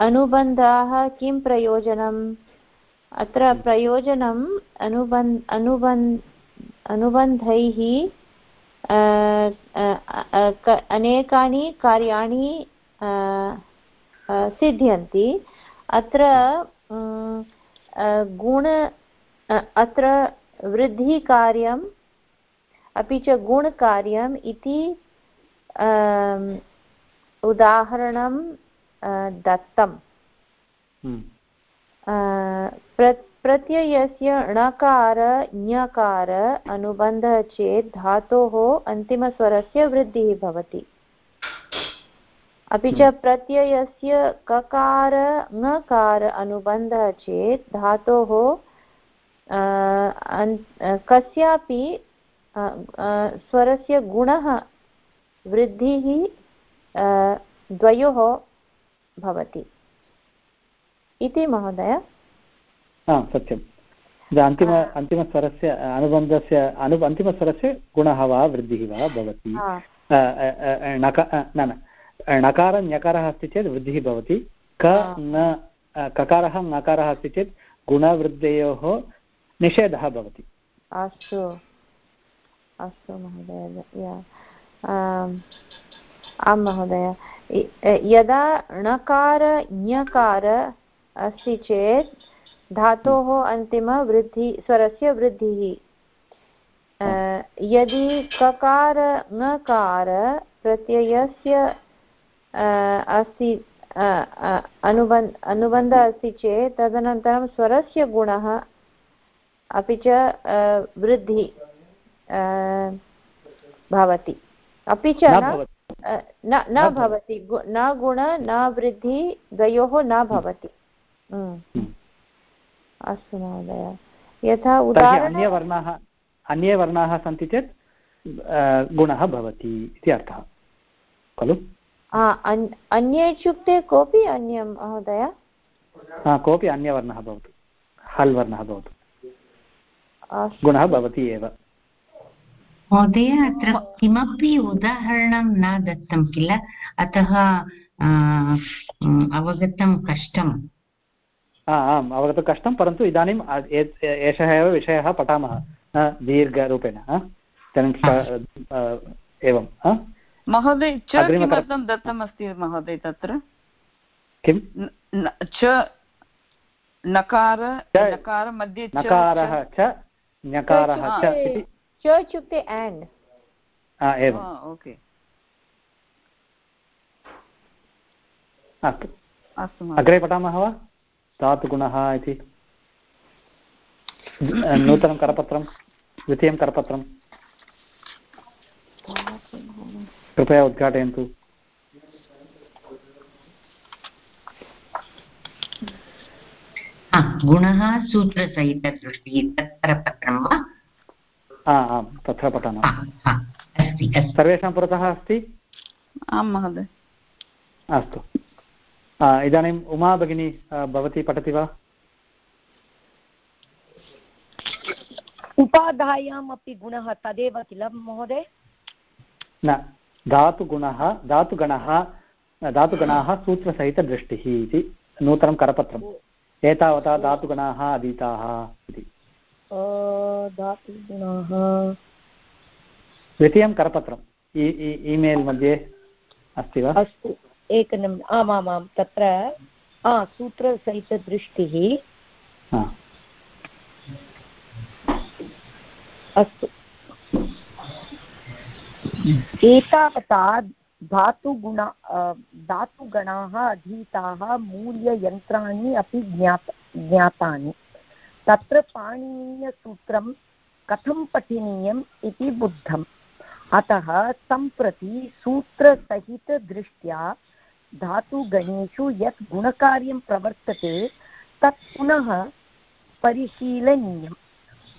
अनुबन्धाः किं प्रयोजनम्? अत्र प्रयोजनम् अनुबन् अनुबन् अनुबन्धैः अनेकानि कार्याणि सिद्ध्यन्ति। अत्र गुण अत्र वृद्धिकार्यम् अपि च गुणकार्यम् इति उदाहरणं दत्तम्। प्र प्रत्ययस्य णकार ञकार अनुबन्धः चेत् धातोः अन्तिमस्वरस्य वृद्धिः भवति अपि च। प्रत्ययस्य ककार ङकार अनुबन्धः चेत् धातोः कस्यापि स्वरस्य गुणः वृद्धिः द्वयोः भवति। इति महोदय। आं सत्यम्। अन्तिम अन्तिमस्वरस्य अनुबन्धस्य अनु अन्तिमस्वरस्य गुणः वा वृद्धिः वा भवति। नक न। णकारः ञकारः अस्ति चेत् वृद्धिः भवति। क न ककारः ङकारः अस्ति चेत् गुणवृद्धयोः निषेधः भवति। अस्तु। अस्तु महोदय आं महोदय यदा णकार ञकार अस्ति चेत् धातोः अन्तिमवृद्धि स्वरस्य वृद्धिः। यदि ककार ङकार प्रत्ययस्य अस्ति अनुबन्ध अनुबन्धः अस्ति चेत् तदनन्तरं स्वरस्य गुणः अपि च वृद्धि भवति। अपि च न न भवति। न गुण न वृद्धि द्वयोः न भवति। अस्तु महोदय। यथा उदाहरणे अन्ये वर्णाः सन्ति चेत् गुणः भवति इति अर्थः। खलु? अन्ये इत्युक्ते कोऽपि अन्यं महोदय? कोऽपि अन्यवर्णः भवतु। हल् वर्णः भवतु गुणः भवति एव। महोदय अत्र किमपि उदाहरणं न दत्तं किल? अतः अवगतं कष्टम्। आम् अवगतं कष्टं परन्तु इदानीम् एषः एव विषयः पठामः। दीर्घरूपेण एवं महोदय च किमर्थं दत्तमस्ति महोदय तत्र? किं च नकार नकार मध्ये नकारः च ञकारः च च इत्युक्ते एण्ड् एवम्। ओके। अस्तु। अग्रे पठामः वा? धातुगुणः इति। नूतनं करपत्रं द्वितीयं करपत्रं। कृपया उद्घाटयन्तु। गुणः सूत्रसहितदृष्टिः तत् करपत्रं वा आम् तथा पठामः। सर्वेषां पुरतः अस्ति? आं महोदय। अस्तु। इदानीम् उमा भगिनी भवती पठति वा? उपाधायाम् अपि गुणः तदेव किल महोदय? न। धातुगुणः धातुगणः धातुगणाः सूत्रसहितदृष्टिः इति नूतनं करपत्रम्। एतावता धातुगणाः अधीताः इति। धातुगुणाः। द्वितीयं करपत्रम्। ईमेल् मध्ये अस्ति वा? अस्तु एकनिम् आमामां तत्र सूत्रसहितदृष्टिः। अस्तु। एतावता धातुगुण धातुगणाः अधीताः मूल्ययन्त्राणि अपि ज्ञात, ज्ञातानि। तत्र पाणिनीयसूत्रं कथं पठनीयम् इति बुद्धम्। अतः सम्प्रति सूत्रसहितदृष्ट्या धातुगणेषु यत् गुणकार्यं प्रवर्तते, तत् पुनः परिशीलनीयं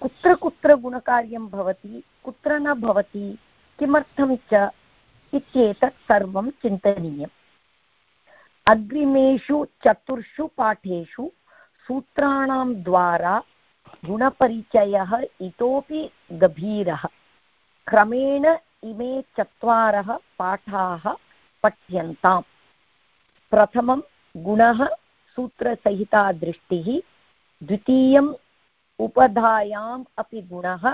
कुत्र कुत्र गुणकार्यं भवति, कुत्र न भवति किमर्थं च इत्येतत् सर्वं चिन्तनीयम्। अग्रिमेषु चतुर्षु पाठेषु सूत्राणां द्वारा गुणपरिचयः इतोपि गभीरः। क्रमेण इमे चत्वारः पाठाः पठ्यन्ताम्। प्रथमं गुणः सूत्रसहिता दृष्टिः द्वितीयम् उपधायाम् अपि गुणः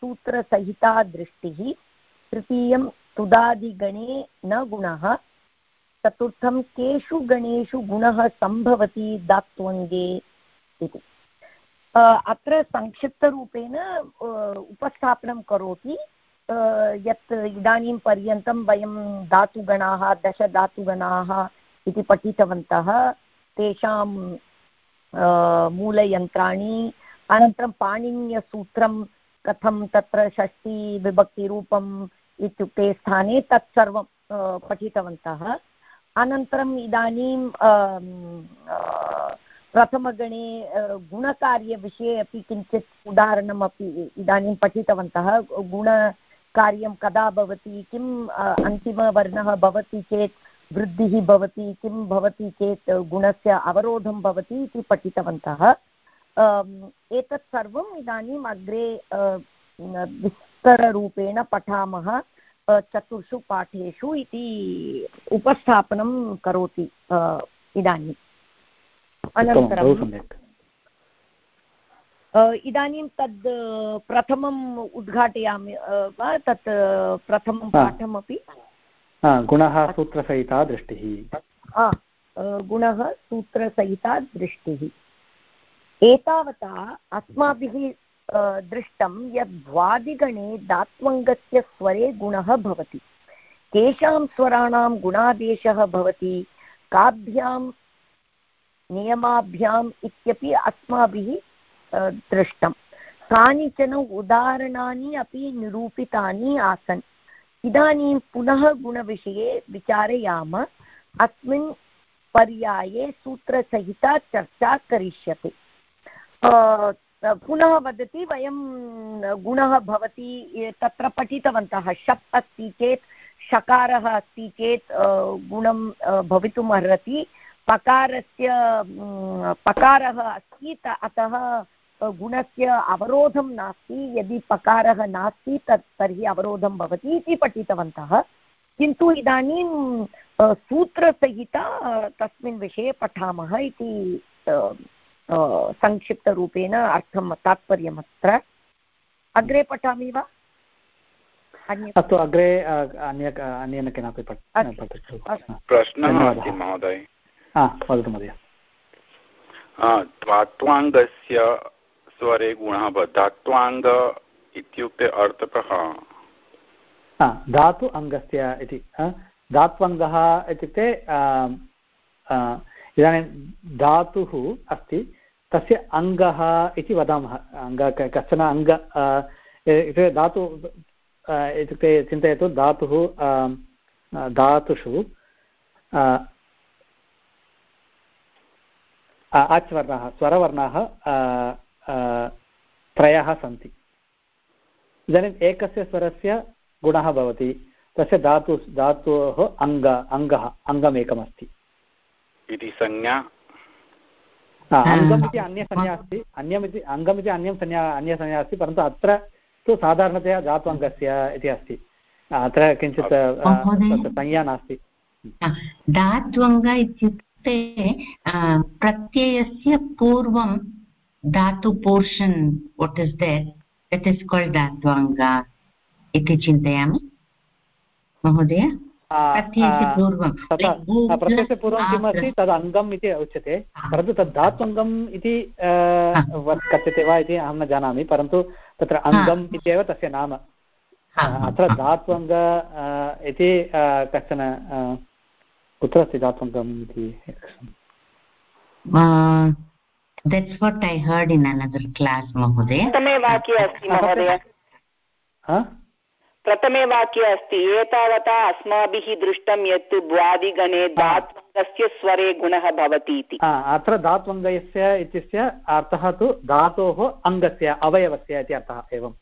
सूत्रसहिता दृष्टिः तृतीयं तुदादिगणे न गुणः, चतुर्थं केषु गणेषु गुणः सम्भवति धात्वङ्गे इति। अत्र संक्षिप्तरूपेण उपस्थापनं करोति। यत् इदानीं पर्यन्तं वयं धातुगणाः, दशधातुगणाः इति पठितवन्तः, तेषां मूलयन्त्राणि, अनन्तरं पाणिन्यसूत्रं कथं तत्र षष्टिविभक्तिरूपम् इत्युक्ते स्थाने तत्सर्वं पठितवन्तः। अनन्तरम् इदानीं प्रथमगणे गुणकार्यविषये अपि किञ्चित् उदाहरणमपि इदानीं पठितवन्तः। गुणकार्यं कदा भवति, किम् अन्तिमवर्णः भवति चेत्, वृद्धिः भवति, किं भवति चेत्, गुणस्य अवरोधं भवति इति पठितवन्तः। एतत् सर्वम् इदानीम् अग्रे विस्तररूपेण पठामः चतुर्षु पाठेषु इति उपस्थापनं करोति इदानीम्। अनन्तरं इदानीं तद् प्रथमम् उद्घाटयामि वा तत् प्रथमं पाठमपि? गुणः सूत्रसहिता दृष्टिः। गुणः सूत्रसहिता दृष्टिः। एतावता अस्माभिः दृष्टं यत् द्वादिगणे दात्वङ्गस्य स्वरे गुणः भवति। केषां स्वराणां गुणादेशः भवति, काभ्यां नियमाभ्याम् इत्यपि अस्माभिः दृष्टं। कानिचन उदाहरणानि अपि निरूपितानि आसन्। इदानीं पुनः गुणविषये विचारयाम। अस्मिन् पर्याये सूत्रसहिता चर्चा करिष्यते। पुनः वदति, वयं गुणः भवति तत्र पठितवन्तः। शप् अस्ति चेत्, शकारः अस्ति चेत् गुणं भवितुम् अर्हति पकारस्य पकारः अस्ति अतः गुणस्य अवरोधं नास्ति। यदि पकारः नास्ति, तत्, तर्हि अवरोधं भवति इति पठितवन्तः। किन्तु इदानीं सूत्रसहिता, तस्मिन् विषये पठामः इति संक्षिप्तरूपेण अर्थं तात्पर्यम् अत्र अग्रे पठामि वा? अस्तु अग्रे अन्य अन्येन केनापि प्रश्नः अस्ति महोदय। वदतु महोदय। धात्वाङ्गस्य स्वरे गुणः धात्वाङ्ग इत्युक्ते अर्थकः धातु अङ्गस्य इति धात्वङ्गः इत्युक्ते इदानीं धातुः अस्ति। तस्य अङ्गः इति वदामः। अङ्ग कश्चन अङ्ग इत्युक्ते धातु इत्युक्ते चिन्तयतु धातुः धातुषु आच्वर्णाः, स्वरवर्णाः त्रयः सन्ति। इदानीम् एकस्य स्वरस्य गुणः भवति, तस्य धातु, धातोः अङ्ग अङ्गः अङ्गमेकमस्ति इति संज्ञा। अङ्गम् इति अन्यसंज्ञा अस्ति अन्यमिति अङ्गमिति अन्यं संज्ञा अन्यसंज्ञा अस्ति परन्तु अत्र तु साधारणतया धात्वङ्गस्य इति अस्ति। अत्र किञ्चित् संज्ञा नास्ति। धात्वङ्ग इत्युक्ते प्रत्ययस्य पूर्वं धातु portion what is that is called धात्वङ्ग इति चिन्तयामि। महोदय। प्रत्ययस्य पूर्वं किम् अस्ति तद् अङ्गम् इति उच्यते. परन्तु तद् धात्वङ्गम् इति कथ्यते वा इति अहं न जानामि. परन्तु तत्र अङ्गम् इत्येव तस्य नाम. अत्र धात्वङ्ग इति कश्चन कुत्र अस्ति धात्वङ्गम् इति? That's what I heard in another class, Mahoday. प्रथमे वाक्ये अस्ति महोदय. प्रथमे वाक्ये अस्ति एतावता अस्माभिः दृष्टं यत् द्वादिगणे धात्वङ्गस्य स्वरे गुणः भवति इति। अत्र धात्वङ्गस्य इत्यस्य अर्थः तु धातोः अङ्गस्य अवयवस्य इति अर्थः एवं।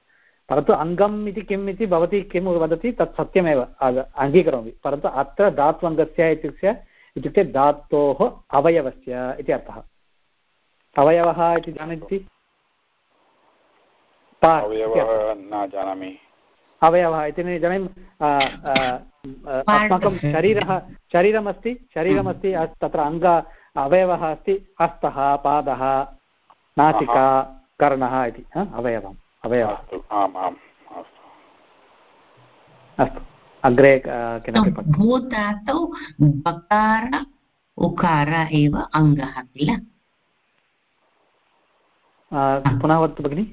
परन्तु अङ्गम् इति किम् इति भवती किं वदति तत् सत्यमेव अङ्गीकरोमि। परन्तु अत्र धात्वङ्गस्य इत्युक्ते इत्युक्ते धातोः अवयवस्य इति अर्थः। अवयवः इति जानाति? न जानामि। अवयवः इति इदानीं अस्माकं शरीरः शरीरमस्ति शरीरमस्ति तत्र अङ्ग अवयवः अस्ति हस्तः पादः नासिका कर्णः इति अवयवम् अवयवः। अस्तु अग्रे किमपि भूधातौ बकार उकार एव अङ्गः किल? पुनः वदतु भगिनि।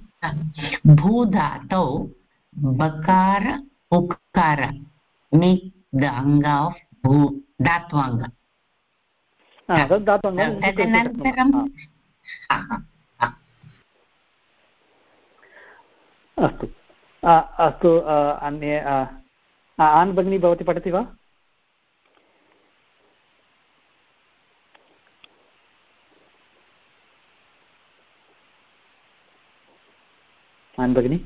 भूधातौ bakara ukara make the anga of bhu datwanga तदनन्तरं अस्तु अस्तु अन्ये आन् भगिनी भवती पठति वा आन् भगिनी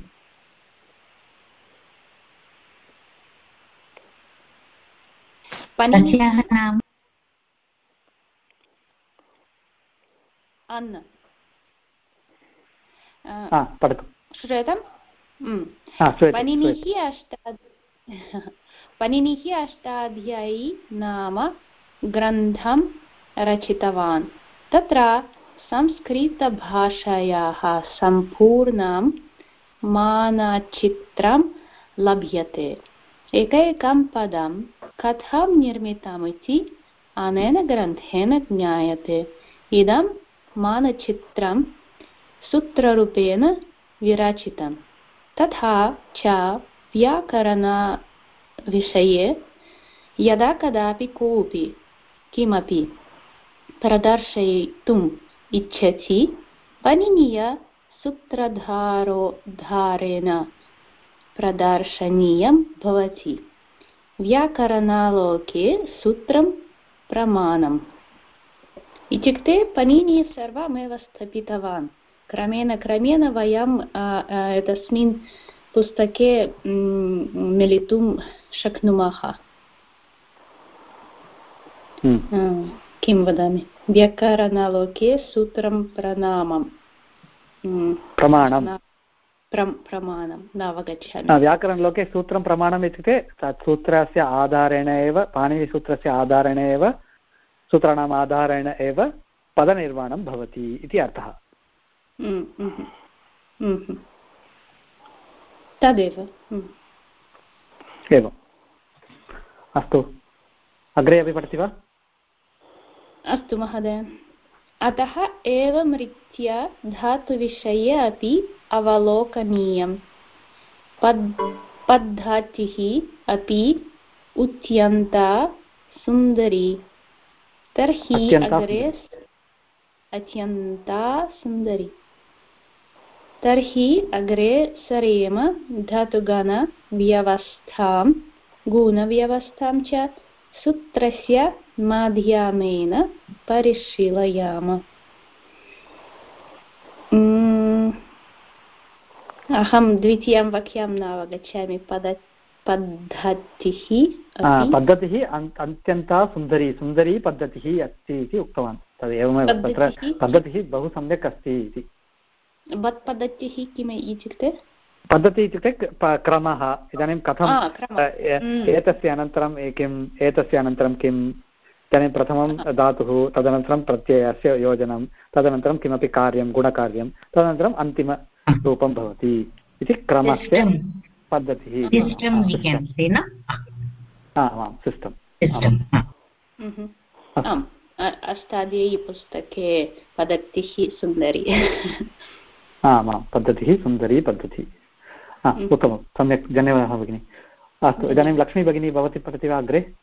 तस्याः नाम अन्न श्रूयतं पनिनिः अष्टा पनिनिः अष्टाध्यायी नाम ग्रन्थं रचितवान् तत्र संस्कृतभाषायाः सम्पूर्णं मानचित्रं लभ्यते एकैकं पदं कथं निर्मितमिति अनेन ग्रन्थेन ज्ञायते इदं मानचित्रं सूत्ररूपेण विरचितं तथा च व्याकरणविषये यदा कदापि कोऽपि किमपि प्रदर्शयितुम् इच्छति पनिनीय सूत्रधारो धारेण प्रदर्शनीयं भवति व्याकरणालोके सूत्रं प्रमाणम् इत्युक्ते पनिनी सर्वमेव स्थापितवान् क्रमेण क्रमेण वयं तस्मिन् पुस्तके मिलितुं शक्नुमः। किं वदामि व्याकरणालोके सूत्रं प्रणामं। प्रमाणं प्रमाणं न अवगच्छामि व्याकरणलोके सूत्रं प्रमाणम् इत्युक्ते तत् सूत्रस्य आधारेण एव पाणिनिसूत्रस्य आधारेण एव सूत्राणाम् आधारेण एव पदनिर्माणं भवति इति अर्थः। तदेव। एवम्। अस्तु। अग्रे अपि पठति वा? अस्तु महोदय। अतः एवं रीत्या धातुविषये अपि अवलोकनीयम्। पद् पद्धतिः अपि उत्यन्ता सुन्दरी। तर्हि अग्रे अत्यन्ता सुन्दरी। तर्हि अग्रे सरेम धातुगणव्यवस्थां गुणव्यवस्थां च सूत्रस्य माध्यमेन परिशीलयाम। अहं द्वितीयं वाक्यं न अवगच्छामि। पद पद्धतिः पद्धतिः अत्यन्ता सुन्दरी सुन्दरी पद्धतिः अस्ति इति उक्तवान्। तद् एवमेव तत्र पद्धतिः? बहु सम्यक् अस्ति इति। पद्धतिः किम् इत्युक्ते? पद्धतिः इत्युक्ते क्रमः इदानीं कथम् एतस्य अनन्तरं किम् एतस्य अनन्तरं किम् इदानीं प्रथमं धातुः तदनन्तरं प्रत्ययस्य योजनं तदनन्तरं किमपि कार्यं गुणकार्यं तदनन्तरम् अन्तिमरूपं भवति इति क्रमस्य पद्धतिः। आमां सिस्टम् आम्। अष्टाध्यायीपुस्तके पद्धतिः सुन्दरी। आमां पद्धतिः सुन्दरी पद्धतिः। उत्तमं। सम्यक्। धन्यवादः भगिनि। अस्तु इदानीं लक्ष्मी भगिनी भवती पठति वा अग्रे?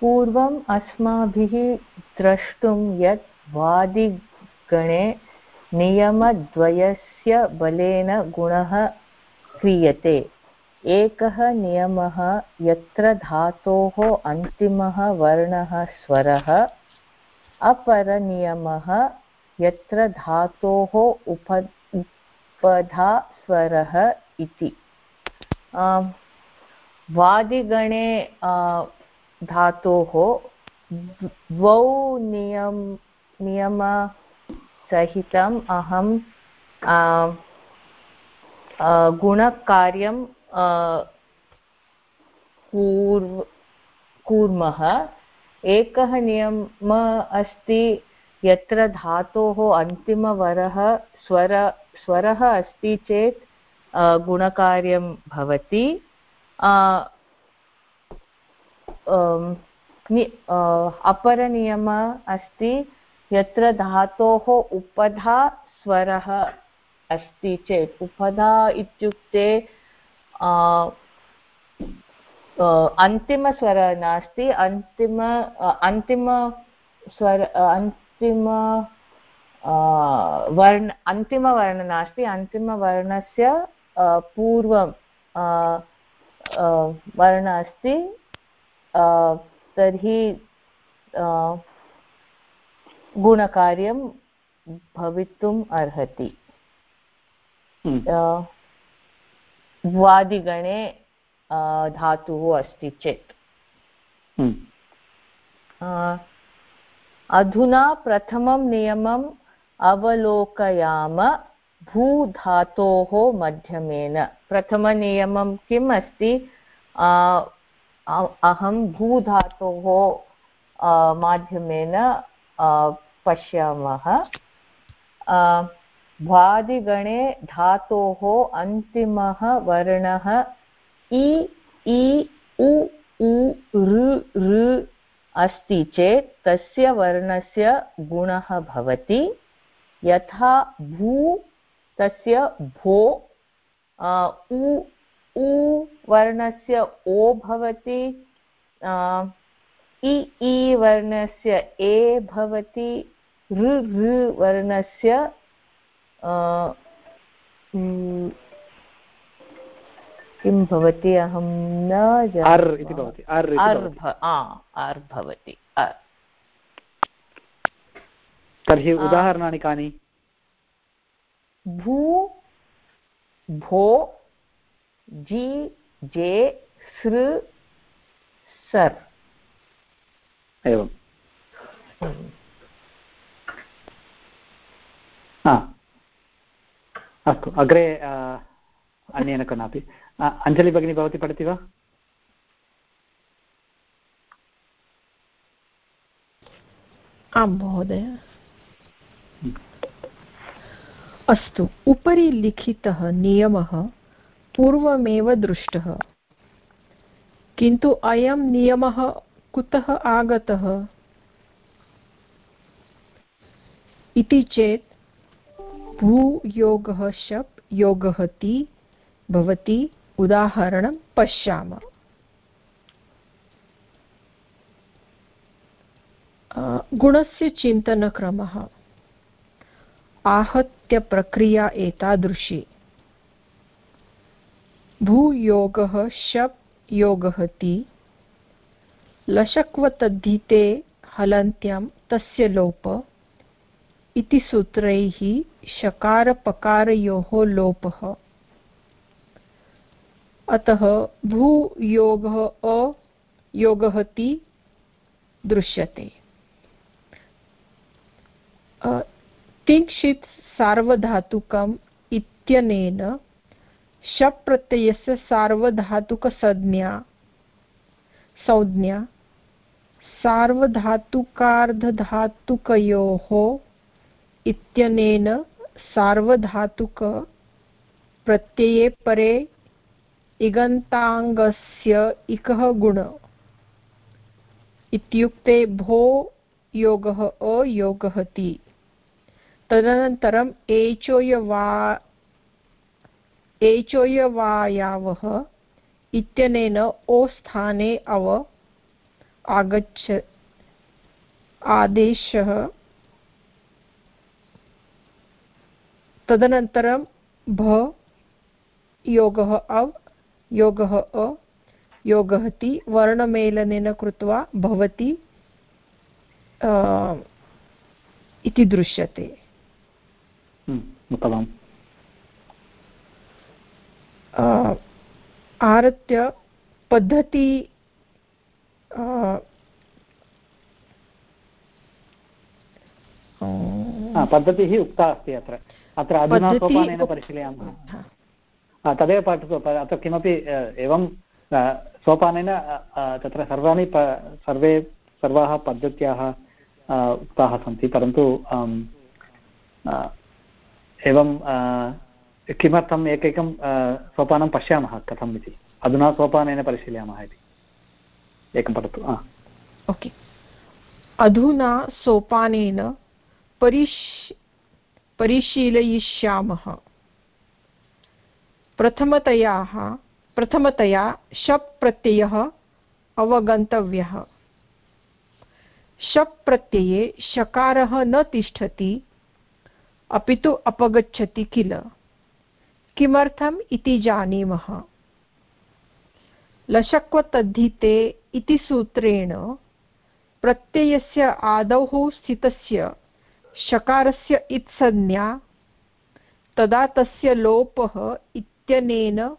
पूर्वम् अस्माभिः द्रष्टुं यत् वादिगणे नियमद्वयस्य बलेन गुणः क्रियते। एकः नियमः यत्र धातोः अन्तिमः वर्णः स्वरः अपरनियमः यत्र धातोः उप उपधा स्वरः इति वादिगणे धातोः द्वौ नियम, नियमसहितम् अहं गुणकार्यं कूर्, कुर्मः। एकः नियम अस्ति यत्र धातोः अन्तिमवरः स्वर, स्वरः अस्ति चेत् गुणकार्यं भवति. अपरनियमः अस्ति. यत्र धातोः उपधा स्वरः अस्ति चेत्, उपधा इत्युक्ते अन्तिमस्वरः नास्ति. अन्तिम अन्तिमस्वर अन्तिम वर्ण अन्तिमवर्णः नास्ति अन्तिमवर्णस्य पूर्वं वर्णः अस्ति तर्हि गुणकार्यं भवितुम् अर्हति हम्म। वादिगणे धातुः अस्ति चेत् हम्म। अधुना प्रथमं नियमम् अवलोकयाम भूधातोः मध्यमेन। प्रथमनियमं किम् अस्ति? अहं भूधातोः माध्यमेन पश्यामः। भ्वादिगणे धातोः अन्तिमः वर्णः इ इ, उ उ ऋ अस्ति चेत् तस्य वर्णस्य गुणः भवति। यथा भू, तस्य भो उ उ वर्णस्य ओ भवति इ इ वर्णस्य ए भवति, ऋ ऋ वर्णस्य किं भवति अहं न अर् इति भवति अर् अर् भवति। तर्हि उदाहरणानि कानि? भू भो जि जे सृ सर्। एवम् अस्तु अग्रे अन्येन कदापि। अञ्जलि भगिनी भवती पठति वा? आं महोदय। अस्तु, उपरि लिखितः नियमः पूर्वमेव दृष्टः। किन्तु अयं नियमः कुतः आगतः? इति चेत् भूयोगः शप् योगः ति भवति उदाहरणं पश्यामः। गुणस्य चिन्तनक्रमः। आहत्य प्रक्रिया एतादृशी। भूयोगः शप् योगः ति। लशक्वतद्धिते हलन्त्यां तस्य लोप। इति सूत्रैः शकारपकारयोः लोपः। अतः भूयोगः अयोगः ति दृश्यते। तिङ्क्षित् सार्वधातुकम् इत्यनेन शप् सार्वधातुकसंज्ञा, संज्ञा, सार्वधातुकार्धधातुकयोः इत्यनेन सार्वधातुकप्रत्यये परे इगन्ताङ्गस्य इकः गुण। इत्युक्ते भो योगः अयोगः ति। तदनन्तरम् एचोयवा, एचोयवायावः इत्यनेन ओ स्थाने अव आगच्छ। आदेशः। तदनन्तरं भ योगः अव् योगः अ योगः ति वर्णमेलनेन कृत्वा भवति इति दृश्यते। उत्तमम्। आहत्य पद्धति पद्धतिः उक्ता अस्ति अत्र। अत्र अधुना सोपानेन परिशीलयामः। तदेव पठतु अत्र किमपि एवं सोपानेन तत्र सर्वाणि सर्वे, सर्वाः पद्धत्याः उक्ताः सन्ति, परन्तु एवं किमर्थम् एकैकं सोपानं पश्यामः कथम् इति? अधुना सोपानेन परिशीलयामः इति। एकं पठतु ओके। अधुना सोपानेन परिश् परिशीलयिष्यामः। प्रथमतयाः प्रथमतया शप् प्रत्ययः अवगन्तव्यः। शप् प्रत्यये शकारः न तिष्ठति, अपि तु अपगच्छति किल? किमर्थम् इति जानीमः। लशक्वतद्धिते इति सूत्रेण प्रत्ययस्य आदौ स्थितस्य शकारस्य इत्संज्ञा, तदा तस्य लोपः इत्यनेन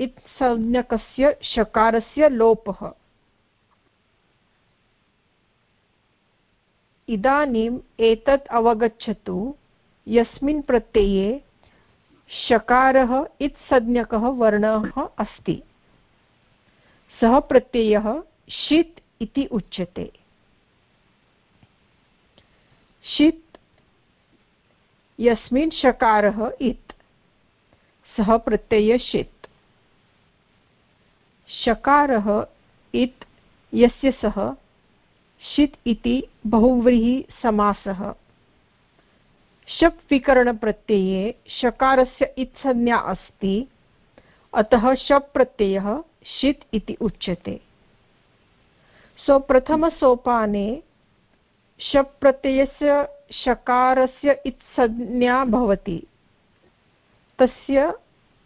इत्संज्ञकस्य शकारस्य लोपः। इदानीम् एतत् अवगच्छतु, यस्मिन् प्रत्यये शकारः इत्संज्ञकः वर्णः अस्ति। सः प्रत्ययः षित् इति उच्यते। षित् यस्मिन् शकारः इत्। सः प्रत्ययः षित् शकारः इत् यस्य सः षित् इति बहुव्रीहिसमासः शप् विकरणप्रत्यये शकारस्य इत्संज्ञा अस्ति, अतः शप् प्रत्ययः षित् इति उच्यते। सो प्रथमसोपाने शप् प्रत्ययस्य शकारस्य इत्संज्ञा भवति। तस्य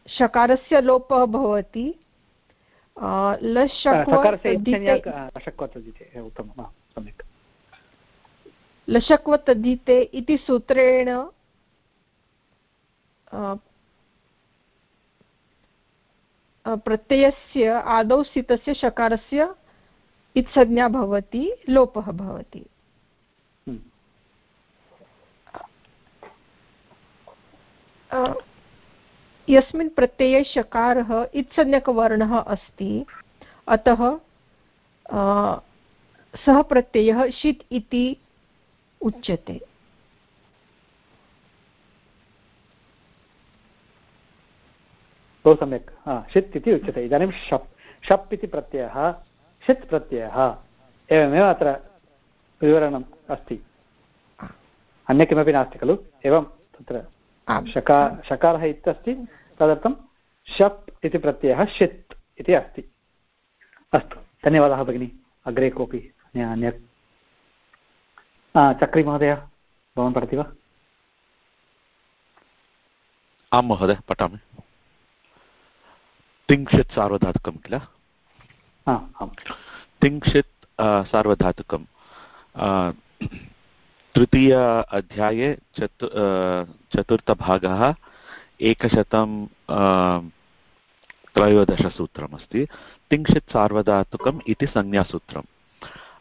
शकारस्य लोपः भवति। लशक्वतदिते इति सूत्रेण प्रत्ययस्य आदौ स्थितस्य शकारस्य इत्संज्ञा भवति लोपः भवति। हम्म। यस्मिन् प्रत्यये शकारः, इत्संज्ञकवर्णः अस्ति। अतः सः प्रत्ययः षित् इति उच्यते। बहु सम्यक्। षित् इति उच्यते। इदानीं शप् शप् इति प्रत्ययः, षित् प्रत्ययः। एवमेव अत्र विवरणम् अस्ति। अन्य किमपि नास्ति खलु? एवं तत्र शका शकारः इत्यस्ति तदर्थं शप् इति प्रत्ययः षित् इति अस्ति। अस्तु धन्यवादः भगिनि। अग्रे कोऽपि अन्यत् चक्री महोदय भवान् पठति वा? आं महोदय पठामि। तिङ्क्षित् सार्वधातुकं किल? तिङ्क्षित् सार्वधातुकं। तृतीय अध्याये चतु चतुर्थभागः, एकशतं त्रयोदशसूत्रमस्ति तिङ्क्षित् सार्वधातुकम् इति संज्ञासूत्रम्।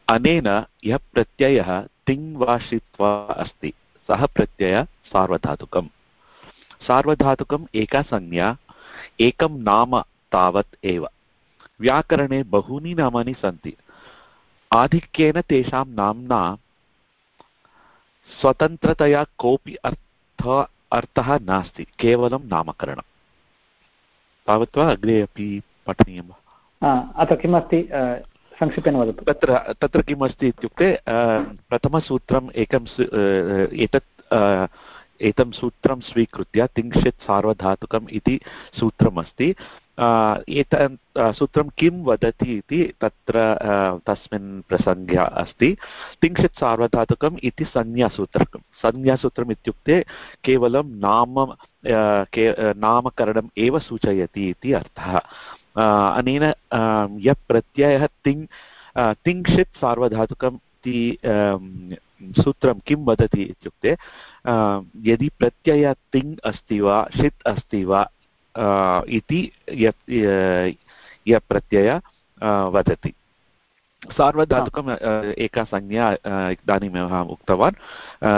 अनेन यः प्रत्ययः तिङ् वा षित्वा अस्ति, सः प्रत्ययः सार्वधातुकम्। सार्वधातुकम् एका संज्ञा, एकं नाम तावत् एव। व्याकरणे बहूनि नामानि सन्ति। आधिक्येन तेषां नाम्ना स्वतन्त्रतया कोऽपि अर्थ अर्थः नास्ति केवलं नामकरणं। तावत् वा अग्रे अपि पठनीयं वा? अत्र किमस्ति संक्षिप्तेन वदतु। तत्र तत्र किमस्ति इत्युक्ते प्रथमसूत्रम् एकं एतत् एतं सूत्रं स्वीकृत्य तिंशित् सार्वधातुकम् इति सूत्रमस्ति। एतत् सूत्रं किं वदति इति तत्र तस्मिन् प्रसङ्गे अस्ति। तिंशित् सार्वधातुकम् इति संज्ञासूत्रकं संज्ञासूत्रम् इत्युक्ते केवलं नाम के नामकरणम् एव सूचयति इति अर्थः। अनेन यः प्रत्ययः तिङ् तिंशित् सार्वधातुकम् इति सूत्रं किं वदति इत्युक्ते यदि प्रत्यय तिङ् अस्ति वा, षित् अस्ति वा इति यः प्रत्यय वदति। सार्वधातुकम् एका संज्ञा इदानीमेव अहम् उक्तवान्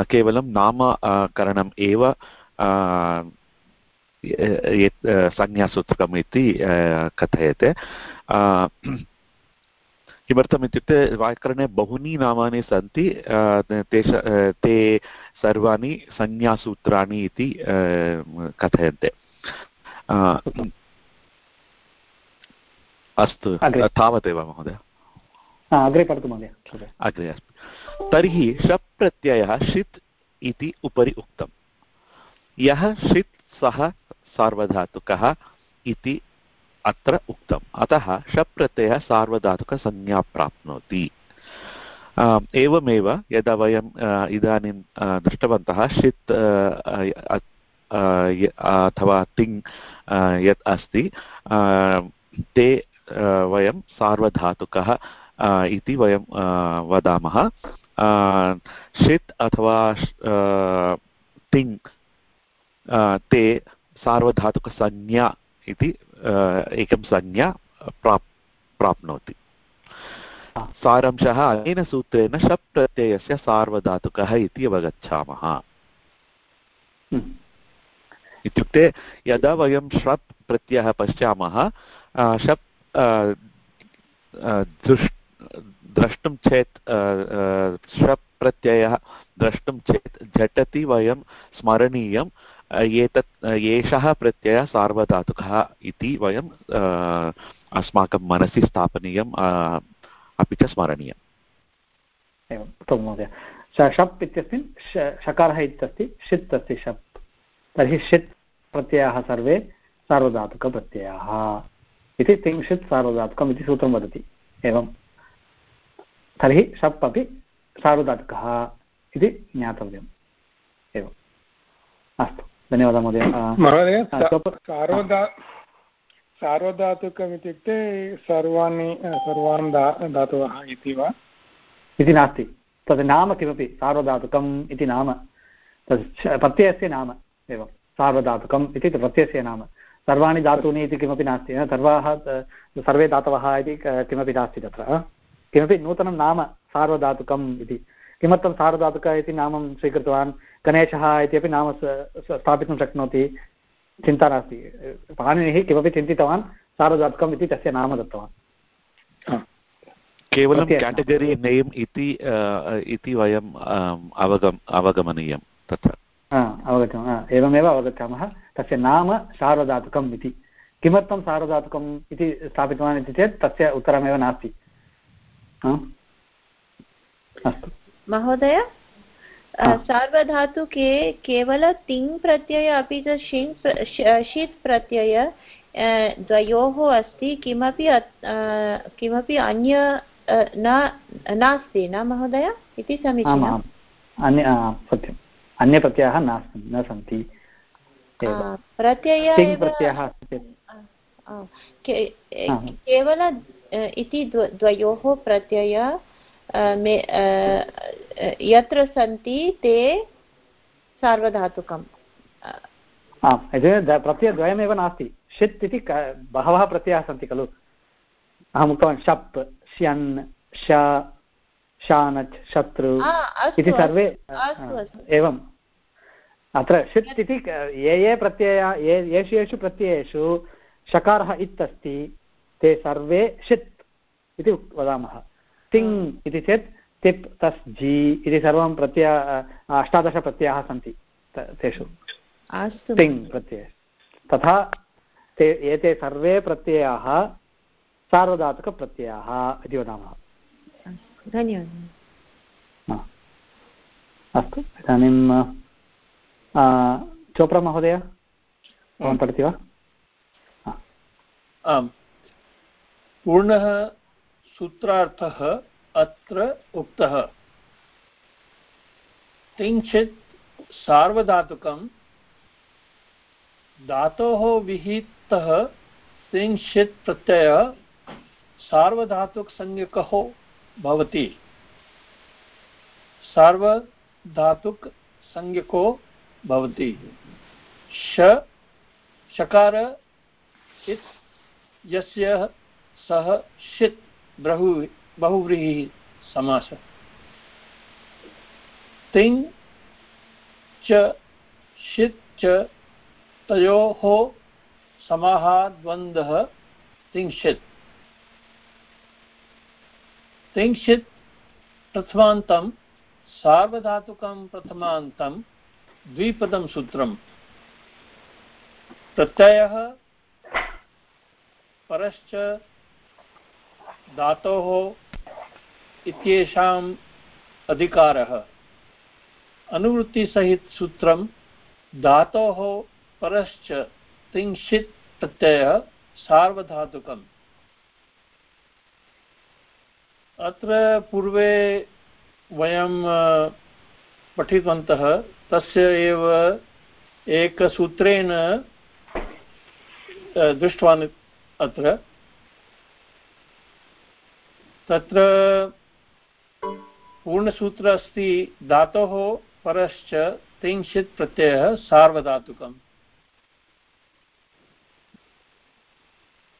केवलं नामकरणम् एव संज्ञासूत्रकम् इति कथयते। किमर्थम् इत्युक्ते व्याकरणे बहूनि नामानि सन्ति तेष ते सर्वाणि संज्ञासूत्राणि इति कथयन्ते। अस्तु तावदेव महोदय। अग्रे पठतु महोदय अग्रे अस्तु तर्हि शप् प्रत्ययः षित् इति उपरि उक्तं यः षित् सः सार्वधातुकः इति अत्र उक्तम्। अतः शप् प्रत्ययः सार्वधातुकसंज्ञा प्राप्नोति एवमेव यदा वयम् इदानीं दृष्टवन्तः षित् अथवा तिङ् यत् अस्ति ते वयं सार्वधातुकः इति वयं वदामः। षित् अथवा तिङ् ते सार्वधातुकसंज्ञा इति एकं संज्ञा प्राप् प्राप्नोति। सारांशः अनेन सूत्रेण शप् प्रत्ययस्य सार्वधातुकः इति अवगच्छामः। हम्म। इत्युक्ते यदा वयं शप् प्रत्ययः पश्यामः शप् दृष् द्रष्टुं चेत् शप् प्रत्ययः द्रष्टुं चेत् झटति वयं स्मरणीयं एतत् एषः प्रत्ययः सार्वधातुकः इति वयं अस्माकं मनसि स्थापनीयम् अपि च स्मरणीयम्। एवम् उत्तमं महोदय। शप् इत्यस्मिन् शकारः इत्यस्ति, षित् अस्ति शप्। तर्हि षित् प्रत्ययाः सर्वे सार्वधातुकप्रत्ययः। इति तिंशित् सार्वधातुकम् इति सूत्रं वदति। एवं। तर्हि शप् अपि सार्वधातुकः इति ज्ञातव्यम्। एवम्। अस्तु। धन्यवादः महोदय महोदय सार्वधा सार्वधातुकम् इत्युक्ते सर्वाणि सर्वान् धा धातवः इति वा इति नास्ति। तद् नाम किमपि सार्वधातुकम् इति नाम। तद् प्रत्ययस्य नाम एवं। सार्वधातुकम् इति प्रत्ययस्य नाम। सर्वाणि धातूनि इति किमपि नास्ति। सर्वाः सर्वे धातवः इति किमपि नास्ति तत्र। किमपि नूतनं नाम सार्वधातुकम् इति। किमर्थं सार्वधातुक इति नामं स्वीकृतवान्? गणेशः इत्यपि नाम स्थापितुं शक्नोति। चिन्ता नास्ति। पाणिनिः किमपि चिन्तितवान् सार्वधातुकम् इति तस्य नाम दत्तवान्। केवलं केटगरी नेम्। इति इति वयम् अवगम् अवगमनीयं तत्र। अवगच्छामः एवमेव अवगच्छामः। तस्य नाम सार्वधातुकम् इति। किमर्थं सार्वधातुकम् इति स्थापितवान् इति चेत् तस्य उत्तरमेव नास्ति। अस्तु। महोदय? सार्वधातुके केवल तिङ् प्रत्यय अपि च शिङ् षित् प्रत्यय द्वयोः अस्ति किमपि किमपि अन्य न नास्ति न महोदय? इति समीचीनम् अन्य सत्यम्। अन्यप्रत्ययाः नास्ति न सन्ति प्रत्यय प्रत्ययः केवल इति द्वयोः प्रत्यय यत्र सन्ति ते सार्वधातुकम्। प्रत्ययद्वयमेव नास्ति। षित् इति बहवः प्रत्ययाः सन्ति खलु। अहम् उक्तवान् शप् श्यन् श शानच् शत्रु इति सर्वे एवम्। अत्र षित् इति ये ये प्रत्यया ये येषु येषु प्रत्ययेषु शकारः इत् अस्ति ते सर्वे षित् इति वदामः। तिङ् इति चेत् तिप् तस् जि इति सर्वं प्रत्यय अष्टादशप्रत्ययाः सन्ति तेषु। तिङ् प्रत्यय। तथा ते एते सर्वे प्रत्ययाः सार्वधातुकप्रत्ययाः इति वदामः। धन्यवादः। अस्तु इदानीं चोप्रा महोदय भवान् पठति वा? आम्। पूर्णः सूत्रार्थः अत्र उक्तः। किञ्चित् सार्वधातुकं धातोः विहितः तिंशित् प्रत्ययः सार्वधातुकसंज्ञकः भवति। सार्वधातुकसंज्ञको भवति। श, शकार, इत्, यस्य सः, षित्। बहु बहुव्रीहिः समासः। तिङ् च षित् च, तयोः समाः द्वन्द्वः तिंशित् तिंशित् प्रथमान्तं, सार्वधातुकं प्रथमान्तं, द्विपदं सूत्रं प्रत्ययः, परश्च धातोः इत्येषाम् अधिकारः। अनुवृत्तिसहितसूत्रं धातोः परश्च तिंशित् प्रत्ययः सार्वधातुकम्। अत्र पूर्वे वयं पठितवन्तः, तस्य एव एकसूत्रेण दृष्टवान् अत्र। तत्र पूर्णसूत्र अस्ति धातोः परश्च तिंशित् प्रत्ययः सार्वधातुकम्।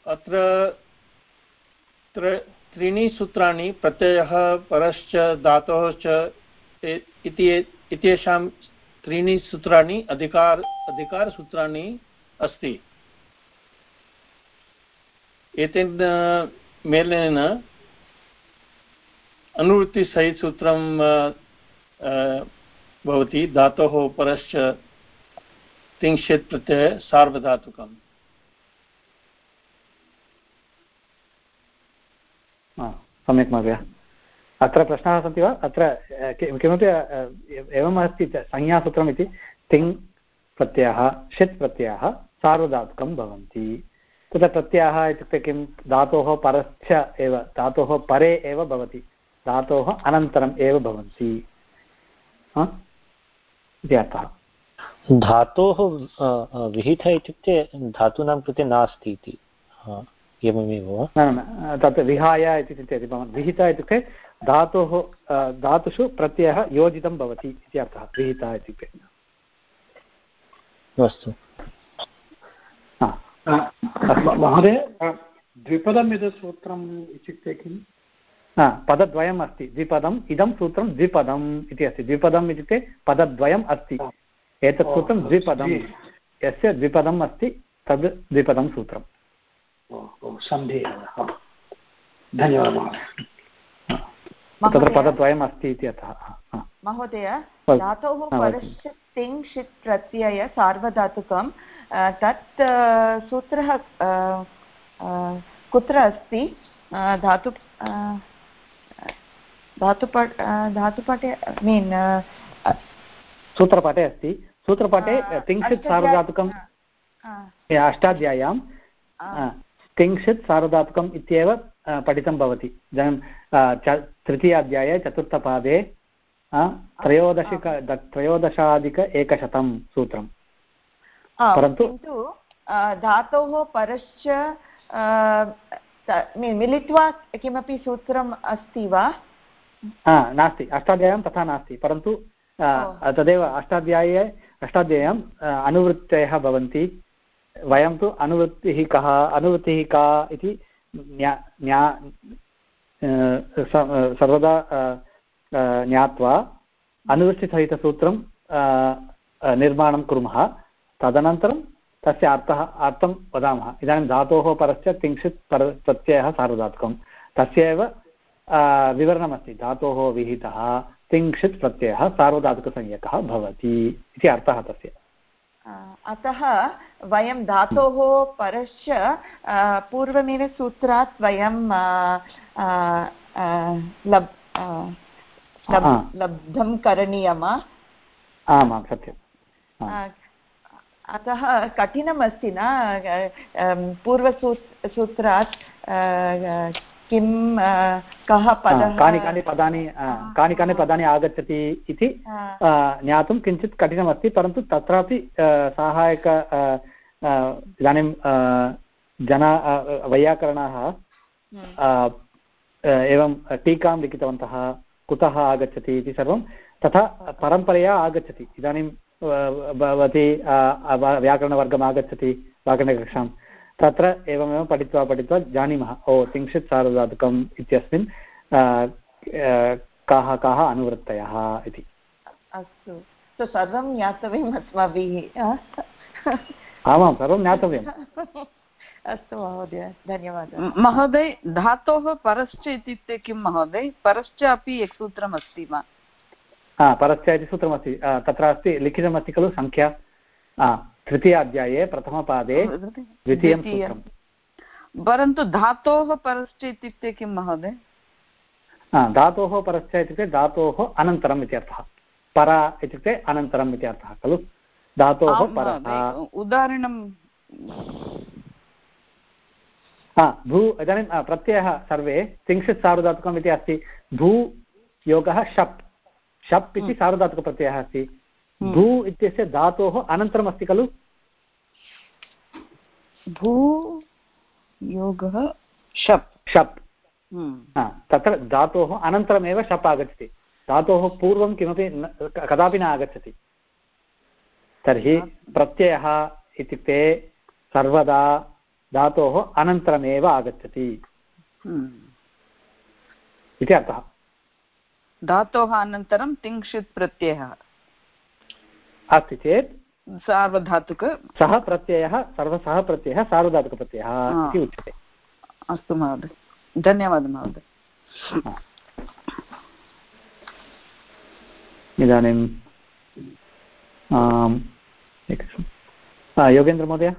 अत्र त्रीणि सूत्राणि, प्रत्ययः परश्च धातोः च इत्येषां त्रीणि सूत्राणि अधिकार, अधिकारसूत्राणि अस्ति। एतेन मेलनेन अनुवृत्तिसहितसूत्रं भवति, धातोः परश्च तिंशित् प्रत्ययः सार्वधातुकम् सम्यक् महोदय। अत्र प्रश्नाः सन्ति वा? अत्र किमपि एवम् अस्ति संज्ञासूत्रम् इति तिङ् प्रत्ययः षित् प्रत्ययः, सार्वधातुकं भवन्ति। तत्र प्रत्ययः इत्युक्ते किं? धातोः परश्च एव, धातोः परे एव भवति। धातोः अनन्तरम् एव भवन्ति। इति अर्थः धातोः विहितः इत्युक्ते धातूनां कृते नास्ति इति। एवमेव न न तत् विहाय इति चिन्तयति। भवान् विहितः इत्युक्ते धातोः धातुषु प्रत्ययः योजितं भवति इति अर्थः। विहितः इत्युक्ते। अस्तु। महोदय द्विपदम् इदं सूत्रम् इत्युक्ते किम्? पदद्वयम् अस्ति। द्विपदम् इदं सूत्रं द्विपदम् इति अस्ति। द्विपदम् इत्युक्ते पदद्वयम् अस्ति। एतत् सूत्रं द्विपदं यस्य द्विपदम् अस्ति तद् द्विपदं सूत्रम्। धन्यवादः तत्र पदद्वयम् अस्ति इति अतः महोदय धातोः परश्च तिङ्क्षित् प्रत्यय सार्वधातुकं तत् सूत्रः कुत्र अस्ति? धातु धातुपट् धातुपटे मीन् सूत्रपाठे अस्ति। सूत्रपाठे तिङ्क्षित् सार्वधातुकं अष्टाध्याय्यां तिङ्क्षित् सार्वधातुकम् इत्येव पठितं भवति। तृतीयाध्याये चतुर्थपादे त्रयोदशिक त्रयोदशाधिक एकशतं सूत्रं परन्तु धातोः परश्च मिलित्वा किमपि सूत्रम् अस्ति वा? नास्ति अष्टाध्याय्यां तथा नास्ति परन्तु तदेव अष्टाध्याये अष्टाध्याय्याम् अनुवृत्तयः भवन्ति वयं तु अनुवृत्तिः कः अनुवृत्तिः का इति ज्ञा सर्वदा ज्ञात्वा अनुवृत्तिसहितसूत्रं निर्माणं कुर्मः तदनन्तरं तस्य अर्थः अर्थं वदामः। इदानीं धातोः परस्य तिंशित् पर प्रत्ययः सार्वधातुकं तस्य एव विवरणमस्ति। धातोः विहितः तिङ्क्षित् प्रत्ययः सार्वधातुकसंज्ञकः भवति इति अर्थः तस्य। अतः वयं धातोः परश्च पूर्वमेव सूत्रात् वयं लब् लब्धं करणीयम् आमां सत्यम्। अतः कठिनमस्ति न? पूर्वसू सूत्रात् किं कः पदः? कानि कानि पदानि कानि कानि पदानि आगच्छति इति ज्ञातुं किञ्चित् कठिनमस्ति परन्तु तत्रापि साहाय्यक इदानीं जना वैयाकरणाः एवं टीकां लिखितवन्तः कुतः आगच्छति इति सर्वं तथा परम्परया आगच्छति। इदानीं भवती व्याकरणवर्गम् आगच्छति व्याकरणकक्षां। तत्र एवमेव पठित्वा पठित्वा जानीमः। ओ तिंशित् सार्वधातुकम् इत्यस्मिन् काः काः अनुवृत्तयः इति। अस्तु। सर्वं ज्ञातव्यम् अस्माभिः आमां सर्वं ज्ञातव्यम्। अस्तु महोदय धन्यवादः। महोदय धातोः परश्च इत्युक्ते किं महोदय? परश्च अपि एक सूत्रम् अस्ति वा? हा परश्च इति सूत्रमस्ति। तत्र अस्ति लिखितमस्ति खलु सङ्ख्या तृतीयाध्याये प्रथमपादे द्वितीयं सूत्रम्। परन्तु धातोः परश्च इत्युक्ते किं महोदय? धातोः परश्च इत्युक्ते धातोः अनन्तरम् इति अर्थः। परा इत्युक्ते अनन्तरम् इति अर्थः खलु? धातोः परः। उदाहरणं हा भू इदानीं प्रत्ययः सर्वे तिंशित् सार्वधातुकम् इति अस्ति। भू योगः शप्। शप् इति सार्वधातुकप्रत्ययः अस्ति। भू इत्यस्य धातोः अनन्तरमस्ति खलु? भू योगः शप्। शप्। तत्र धातोः अनन्तरमेव शप् आगच्छति। धातोः पूर्वं किमपि कदापि न आगच्छति। तर्हि प्रत्ययः इत्युक्ते सर्वदा धातोः अनन्तरमेव आगच्छति। इति अर्थः। धातोः अनन्तरं तिङ्क्षित् प्रत्ययः। अस्ति चेत् सार्वधातुक सः प्रत्ययः सर्वसः प्रत्ययः सार्वधातुकप्रत्ययः इति उच्यते। अस्तु महोदय। धन्यवादः महोदय। इदानीं योगेन्द्रमहोदय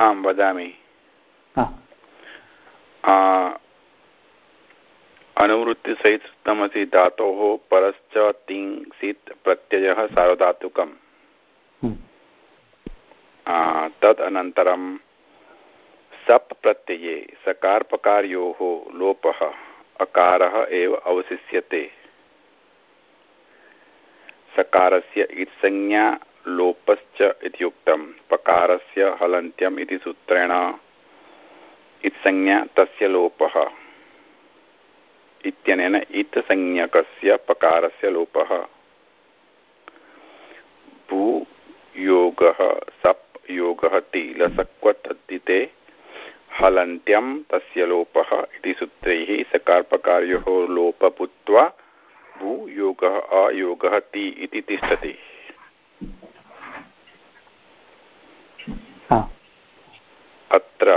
आं वदामि। अनुवृत्तिसहितमसि धातोः परश्च तिङ् सित् प्रत्ययः सार्वधातुकम्। हम्म। तद् अनन्तरं सप् प्रत्यये सकारपकारयोः लोपः अकारः एव अवशिष्यते। सकारस्य इत्संज्ञा लोपश्च इति उक्तं पकारस्य हलन्त्यम् इति सूत्रेण इत्संज्ञा तस्य लोपः। इत्यनेन इत् संज्ञकस्य पकारस्य लोपः। भूयोगः सप् योगः ति लसक्वतद्धिते हलन्त्यं तस्य लोपः इति सूत्रैः सकारपकारयोः लोप भूत्वा भूयोगः अयोगः ति इति तिष्ठति। अत्र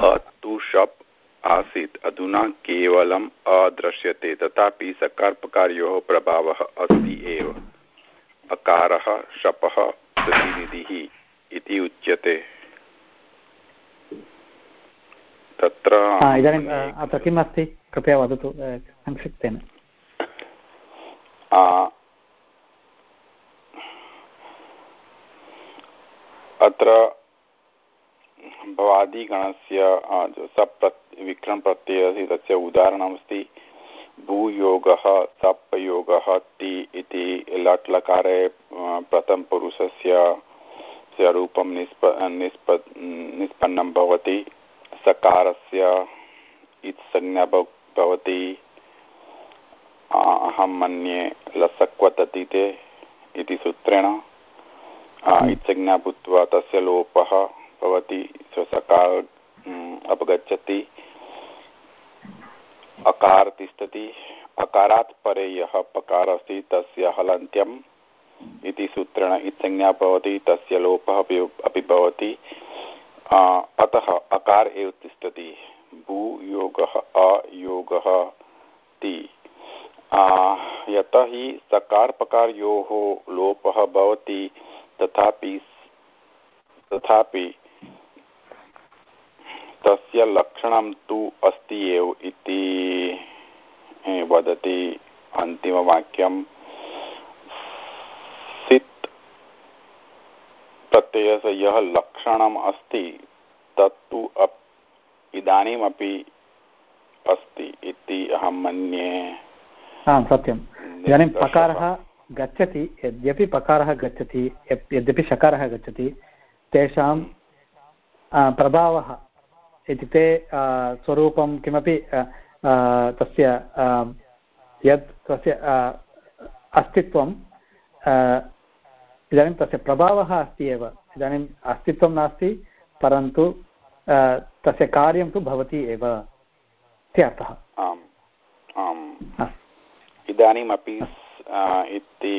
अतु शप् आसीत् अधुना केवलम् अदृश्यते तथापि सकारपकारयोः प्रभावः अस्ति एव। अकारः शपः प्रतिनिधिः इति उच्यते। तत्र इदानीम् अत्र किम् अस्ति कृपया वदतु संक्षिप्तेन। अत्र भवादिगणस्य सप् विक्रमप्रत्ययः अस्ति तस्य उदाहरणमस्ति, भूयोगः, सप्पयोगः ति इति लट् लकारे प्रथमपुरुषस्य रूपं निष्प निष्प, निष्पन्नं भवति, सकारस्य इत्संज्ञा भवति अहं मन्ये लसक्वततिते इति सूत्रेण इत्संज्ञा भूत्वा तस्य लोपः भवति सकार अपगच्छति। अकार तिष्ठति अकारात् परे यः पकार अस्ति तस्य हलन्त्यम् इति सूत्रेण इत्संज्ञा भवति, तस्य लोपः अपि भवति। अतः अकार एव तिष्ठति। भूयोगः अयोगः ति। यतः हि सकारपकारयोः लोपः भवति, तथापि तथापि तस्य लक्षणं तु अस्ति एव इति वदति अन्तिमवाक्यं। सित् प्रत्ययस्य यः लक्षणम् अस्ति तत्तु इदानीमपि अस्ति इति अहं मन्ये। आम् सत्यम्। इदानीं पकारः गच्छति यद्यपि पकारः गच्छति यद्यपि शकारः गच्छति तेषां प्रभावः इत्युक्ते स्वरूपं किमपि तस्य यत् तस्य अस्तित्वं इदानीं तस्य प्रभावः अस्ति एव। इदानीम् अस्तित्वं नास्ति परन्तु तस्य कार्यं तु भवति एव। इत्यर्थः आम् आम्। इदानीमपि इति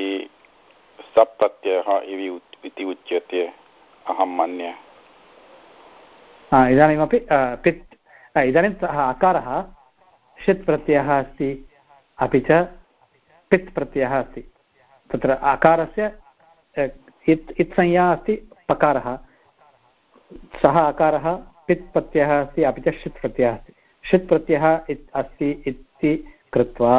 सप्रत्ययः इति उच्यते अहं मन्ये। इदानीमपि पित् इदानीं सः अकारः षित् प्रत्ययः अस्ति, अपि च पित् प्रत्ययः अस्ति। तत्र अकारस्य इत् इत्संज्ञा अस्ति, पकारः। सः अकारः पित् प्रत्ययः अस्ति, अपि च षित् प्रत्ययः अस्ति। षित् प्रत्ययः इत्, अस्ति इति कृत्वा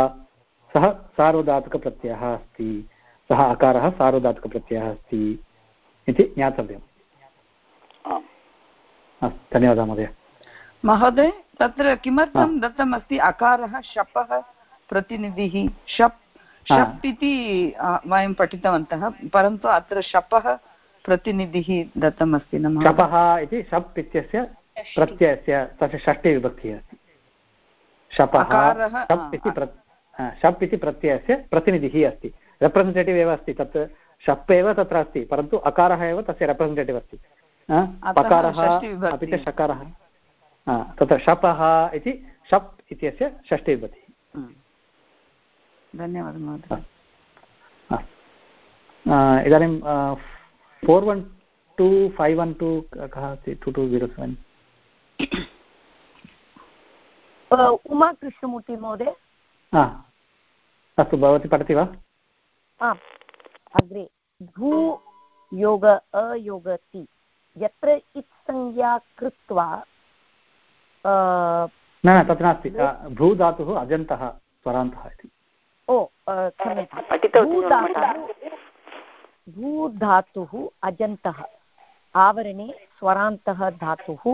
सः सार्वधातुकप्रत्ययः अस्ति। सः अकारः सार्वधातुकप्रत्ययः अस्ति इति ज्ञातव्यम्। धन्यवादः महोदय। महोदय तत्र किमर्थं दत्तमस्ति अकारः शपः प्रतिनिधिः? शप् शप् इति वयं पठितवन्तः परन्तु अत्र शपः प्रतिनिधिः दत्तमस्ति न शपः इति शप् इत्यस्य प्रत्ययस्य तस्य षष्टिविभक्तिः अस्ति। शपः शप् इति शप् इति प्रत्ययस्य प्रतिनिधिः अस्ति। रेप्रसेण्टेटिव् एव अस्ति तत् शप् एव तत्र अस्ति परन्तु अकारः एव तस्य रेप्रसेण्टेटिव् अस्ति। पकारः अपि च शकारः। तत्र शपः इति शप् इत्यस्य षष्टिविभक्तिः धन्यवादः महोदय। इदानीं four one two five one two कः अस्ति? Two two zero seven. Uma Krishnamurthy महोदय। अस्तु भवती पठति वा? आम्। अग्रे। भू योग अयोगति। यत्र इत्संज्ञा कृत्वा न न तत् नास्ति। भ्रू धातुः अजन्तः स्वरान्तः इति। ओ क्षम्यतां भूधातुः अजन्तः। आवरणे स्वरान्तः धातुः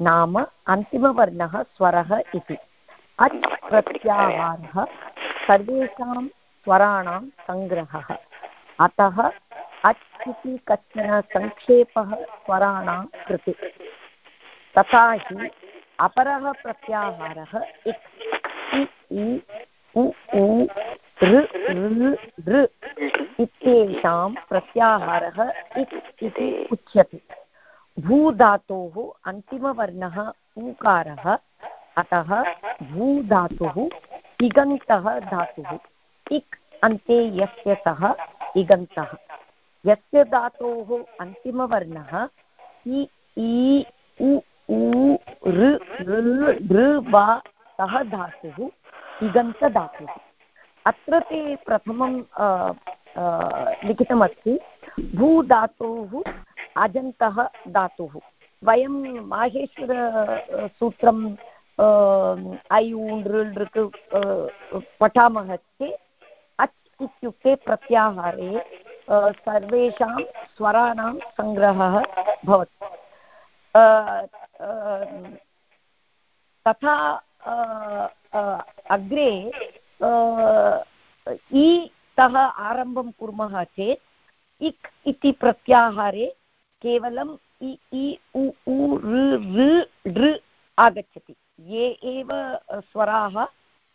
नाम अन्तिमवर्णः स्वरः इति। अच् प्रत्याहारः सर्वेषां स्वराणां सङ्ग्रहः। अतः अच् इति कश्चन सङ्क्षेपः स्वराणां कृते। तथा हि अपरः प्रत्याहारः इक्। उ उ ऋ ऋ इत्येषां प्रत्याहारः इक् इति उच्यते। भूधातोः अन्तिमवर्णः ऊकारः, अतः भूधातुः इगन्तः धातुः। इक् अन्ते यस्य सः इगन्तः। यस्य धातोः अन्तिमवर्णः इ इ उ उ, ऋ ऋ वा सः धातुः इगन्तधातुः अत्र ते प्रथमं लिखितमस्ति। भूधातोः अजन्तः धातुः। वयं माहेश्वरसूत्रं ऐ ऊण् पठामः चेत् अच् इत्युक्ते प्रत्याहारे सर्वेषां स्वराणां सङ्ग्रहः भवति। तथा अग्रे ईतः आरम्भं कुर्मः चेत्, इक् इति प्रत्याहारे केवलं इ इ, उ उ, ऋ आगच्छति। ये एव स्वराः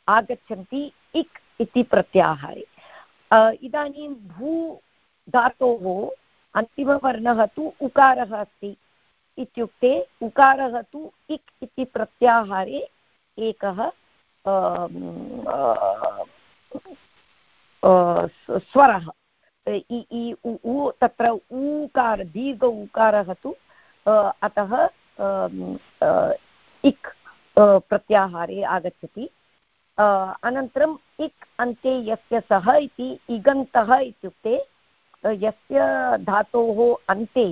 आगच्छन्ति इक् इति प्रत्याहारे। इदानीं भू धातोः अन्तिमवर्णः तु उकारः अस्ति इत्युक्ते उकारः तु इक् इति प्रत्याहारे एकः स्वरः। इ इ उ तत्र ऊकार, दीर्घ उकारः तु अतः इक् प्रत्याहारे आगच्छति। अनन्तरम् इक् अन्ते यस्य सः इति इगन्तः इत्युक्ते यस्य धातोः अन्ते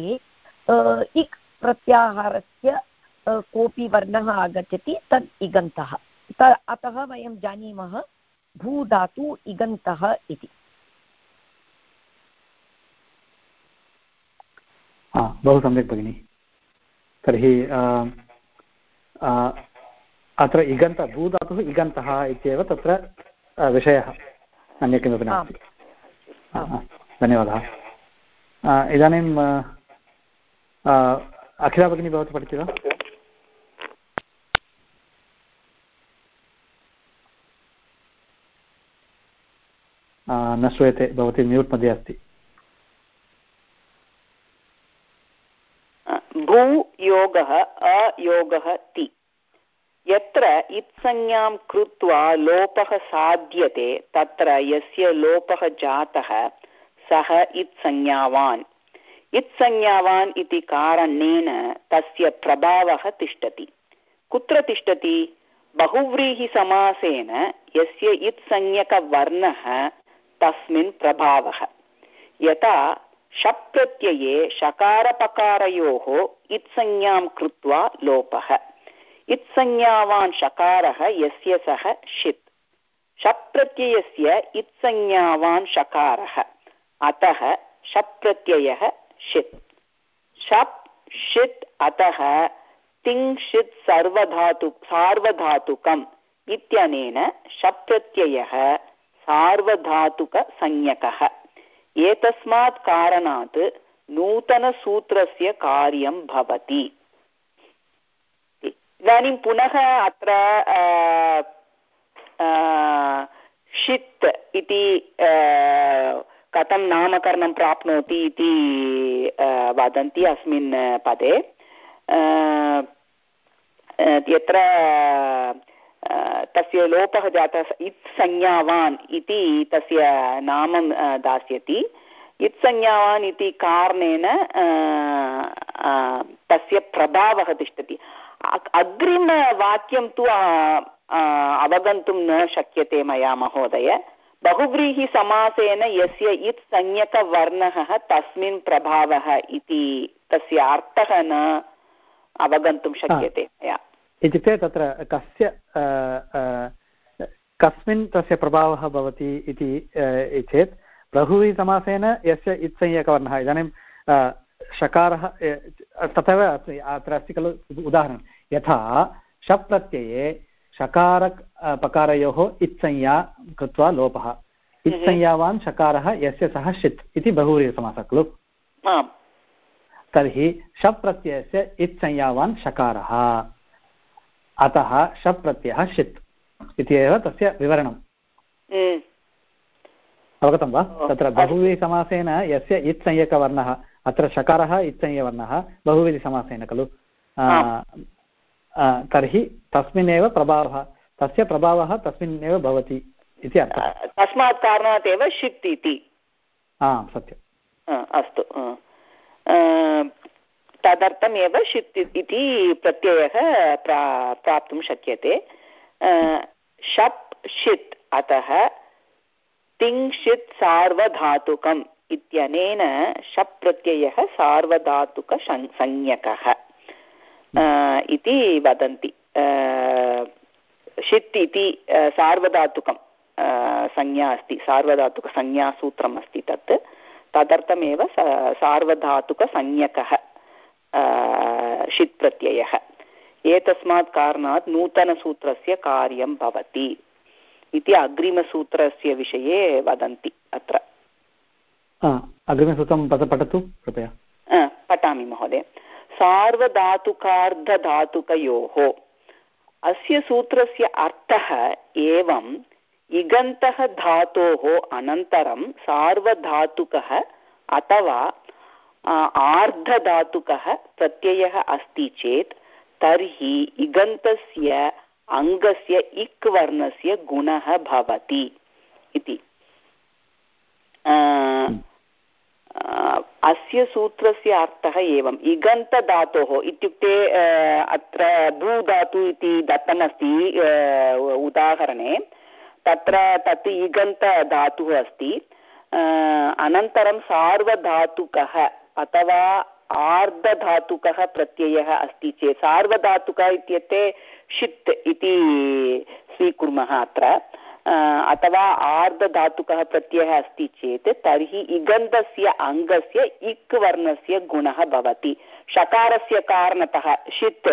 इक् प्रत्याहारस्य कोऽपि वर्णः आगच्छति तत् इगन्तः। अतः वयं जानीमः भूधातु इगन्तः इति। बहु सम्यक् भगिनि। तर्हि अत्र इगन्त भूधातुः इगन्तः इत्येव तत्र विषयः अन्य किमपि नास्ति धन्यवादः। इदानीं अखिला भगिनी भवती पठति वा? न श्रूयते, भवती म्यूट् मध्ये अस्ति। भूयोगः, अयोगः, ति। यत्र इत्संज्ञां कृत्वा लोपः साध्यते, तत्र यस्य लोपः जातः सः इत्संज्ञावान्। इत्संज्ञावान् इति कारणेन तस्य प्रभावः तिष्ठति। कुत्र तिष्ठति? बहुव्रीहिसमासेन यस्य इत्संज्ञकवर्णः तस्मिन् प्रभावः। यथा शप्रत्यये शकारपकारयोः इत्संज्ञां कृत्वा लोपः। इत्संज्ञावान् शकारः यस्य सः षित्। शप्रत्ययस्य इत्संज्ञावान् शकारः। अतः शप्रत्ययः षित्। शप्, षित् अतः तिङ्षित् सर्वधातु, सार्वधातुकम् इत्यनेन शप्रत्ययः सार्वधातुकसंज्ञकः। एतस्मात् कारणात् नूतनसूत्रस्य कार्यं भवति। इदानीं पुनः अत्र षित् इति कथं नामकरणं प्राप्नोति इति वदन्ति अस्मिन् पदे. यत्र तस्य लोपः जातः इत्संज्ञावान् इति तस्य नामं दास्यति. इत्संज्ञावान् इति कारणेन तस्य प्रभावः तिष्ठति. अग्रिमवाक्यं तु अवगन्तुं न शक्यते मया, महोदय. बहुव्रीहिसमासेन यस्य इत् संज्ञकवर्णः तस्मिन् प्रभावः इति तस्य अर्थः न अवगन्तुं शक्यते इत्युक्ते तत्र कस्य कस्मिन् तस्य प्रभावः भवति इति चेत् बहुव्रीसमासेन यस्य इत्संज्ञकवर्णः इदानीं शकारः तथैव अत्र अस्ति खलु उदाहरणं। यथा शप् प्रत्यये शकार पकारयोः इत्संज्ञा कृत्वा लोपः। इत्संज्ञावान् शकारः यस्य सः षित् इति बहुव्रीहिसमासः खलु। तर्हि शप् प्रत्ययस्य इत्संज्ञावान् शकारः अतः शप् प्रत्ययः षित् इति एव तस्य विवरणम्। अवगतं वा? तत्र बहुव्रीहिसमासेन यस्य इत्संज्ञकवर्णः अत्र शकारः इत्संज्ञवर्णः बहुविधिसमासेन खलु। तर्हि तस्मिन्नेव प्रभावः तस्य प्रभावः तस्मिन्नेव भवति इति अर्थः। तस्मात् कारणात् एव षित् इति। आम् सत्यम्। अस्तु तदर्थमेव षित् इति प्रत्ययः प्रा प्राप्तुं शक्यते। शप् षित् अतः तिङ्षित् सार्वधातुकम् इत्यनेन शप् प्रत्ययः सार्वधातुकसंज्ञकः। इति वदन्ति। षित् इति सार्वधातुकं संज्ञा अस्ति। सार्वधातुकसंज्ञासूत्रम् अस्ति तत्। तदर्थमेव सार्वधातुकसंज्ञकः षित् प्रत्ययः। एतस्मात् कारणात् नूतनसूत्रस्य कार्यं भवति इति अग्रिमसूत्रस्य विषये वदन्ति अत्र। अग्रिमसूत्रं पठतु कृपया। पठामि महोदय। सार्वधातुकार्धधातुकयोः। अस्य सूत्रस्य अर्थः एवम् इगन्तः धातोः अनन्तरं सार्वधातुकः अथवा आर्धधातुकः प्रत्ययः अस्ति चेत्, तर्हि इगन्तस्य अङ्गस्य इक् वर्णस्य गुणः भवति इति। अस्य सूत्रस्य अर्थः एवम्। इगन्तधातोः इत्युक्ते अत्र भूधातु इति दत्तमस्ति उदाहरणे। तत्र तत् इगन्तधातुः अस्ति। अनन्तरं सार्वधातुकः अथवा आर्धधातुकः प्रत्ययः अस्ति चेत्, सार्वधातुकः इत्युक्ते षित् इति स्वीकुर्मः अत्र। अथवा आर्धधातुकः प्रत्ययः अस्ति चेत् तर्हि इगन्धस्य अङ्गस्य इक् वर्णस्य गुणः भवति शकारस्य कारणतः षित्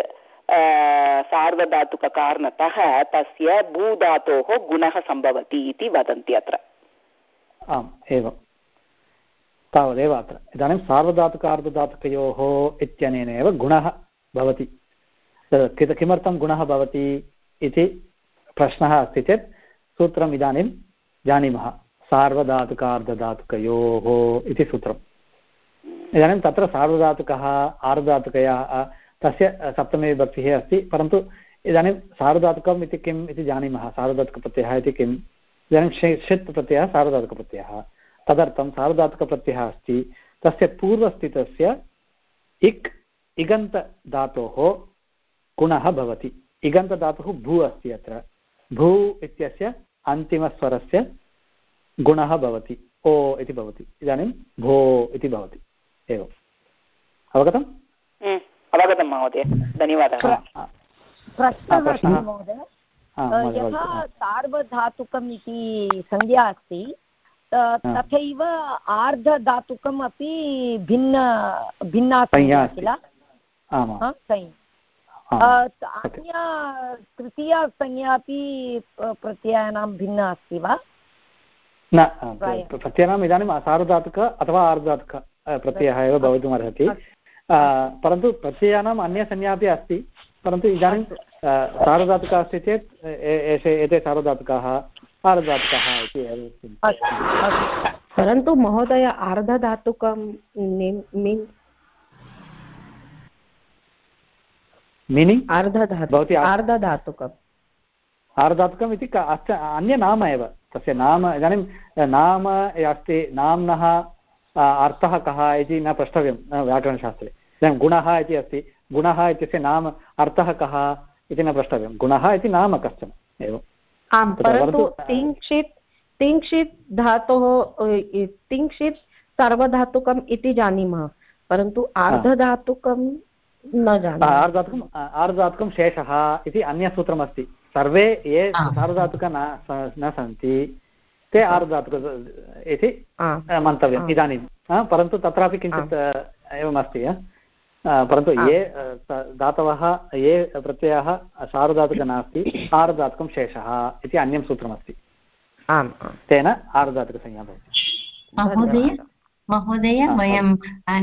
सार्वधातुककारणतः तस्य भूधातोः गुणः सम्भवति इति वदन्ति अत्र आम् एवं तावदेव अत्र इदानीं सार्वधातुकार्धधातुकयोः इत्यनेनैव गुणः भवति किमर्थं गुणः भवति इति प्रश्नः अस्ति चेत् सूत्रम् इदानीं जानीमः। सार्वधातुकार्धधातुकयोः इति सूत्रम्। इदानीं तत्र सार्वधातुकः, आर्धधातुकयाः तस्य सप्तमीविभक्तिः अस्ति। परन्तु इदानीं सार्वधातुकम् इति किम् इति जानीमः। सार्वधातुकप्रत्ययः इति किम्? इदानीं षित् प्रत्ययः सार्वधातुकप्रत्ययः। तदर्थं सार्वधातुकप्रत्ययः अस्ति। तस्य पूर्वस्थितस्य इक्, इगन्तधातोः गुणः भवति। इगन्तधातुः भू अस्ति अत्र। भू इत्यस्य अन्तिमस्वरस्य गुणः भवति ओ इति भवति। इदानीं भो इति भवति। एवम्। अवगतम् अवगतं महोदय। धन्यवादः। प्रश्नः महोदय। यथा सार्वधातुकम् इति संज्ञा अस्ति तथैव आर्धधातुकम् अपि भिन्न भिन्ना संज्ञा किल? अन्या तृतीया संज्ञा अपि प्रत्ययानां भिन्ना अस्ति वा? न प्रत्ययानाम् इदानीं सार्वधातुक अथवा आर्धधातुक प्रत्ययः एव भवितुम् अर्हति परन्तु प्रत्ययानाम् अन्यसंज्ञा अपि अस्ति। परन्तु इदानीं सार्वधातुकः अस्ति चेत् एते एते सार्वधातुकाः आर्धधातुकः इति एव परन्तु महोदय आर्धधातुकं मीन् मीनिङ्ग् अर्धधातु। अर्धधातुकम्। अर्धधातुकम् इति अन्यनाम एव। तस्य नाम इदानीं नाम अस्ति नाम्नः अर्थः कः इति न प्रष्टव्यं व्याकरणशास्त्रे। इदानीं गुणः इति अस्ति। गुणः इत्यस्य नाम अर्थः कः इति न प्रष्टव्यं। गुणः इति नाम कश्चन एवम् आम् परन्तु तिङ्क्षित् तिङ्क्षित् धातोः तिङ्क्षित् सर्वधातुकम् इति जानीमः। परन्तु आर्धधातुकं आर्धातुकम् आर्धातुकं शेषः इति अन्यसूत्रमस्ति। सर्वे ये सार्वधातुक न न सन्ति ते आर्धातुक इति मन्तव्यम्। इदानीं परन्तु तत्रापि किञ्चित् एवमस्ति परन्तु ये धातवः ये प्रत्ययः सार्वधातुकः नास्ति आर्धातुकं शेषः इति अन्यं सूत्रमस्ति। आम् तेन आर्धातुकसंज्ञा भवति। महोदय वयं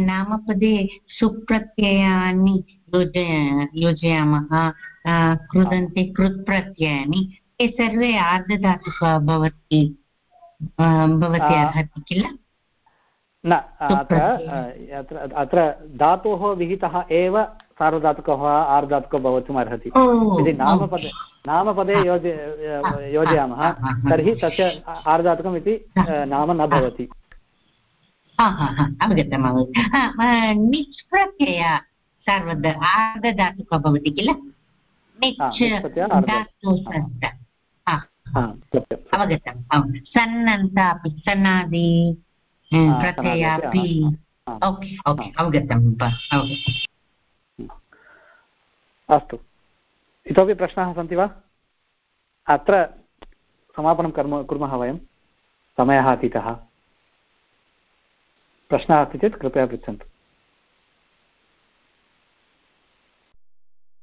नामपदे सुप्रत्ययानि योजय योजयामः कृदन्ते कृत्प्रत्ययानि। ते सर्वे आर्धधातुकः भवति भवति अर्हति किल? न अत्र अत्र धातोः विहितः एव सार्वधातुकः वा आर्धातुकः भवितुम् अर्हति। यदि नामपदे नामपदे योज योजयामः तर्हि तस्य आर्धातुकम् इति नाम न भवति। अवगतम् अवगतं निच् प्रत्यय सर्वदा आर्धधातुकः भवति किल निच् धातु अवगतम् सन्नन्त अपि सन्नादि प्रत्ययापि ओके ओके अवगतम् अस्तु इतोपि प्रश्नाः सन्ति वा अत्र समापनं कर्म कुर्मः वयं समयः अतीतः प्रश्नः अस्ति चेत् कृपया पृच्छन्तु।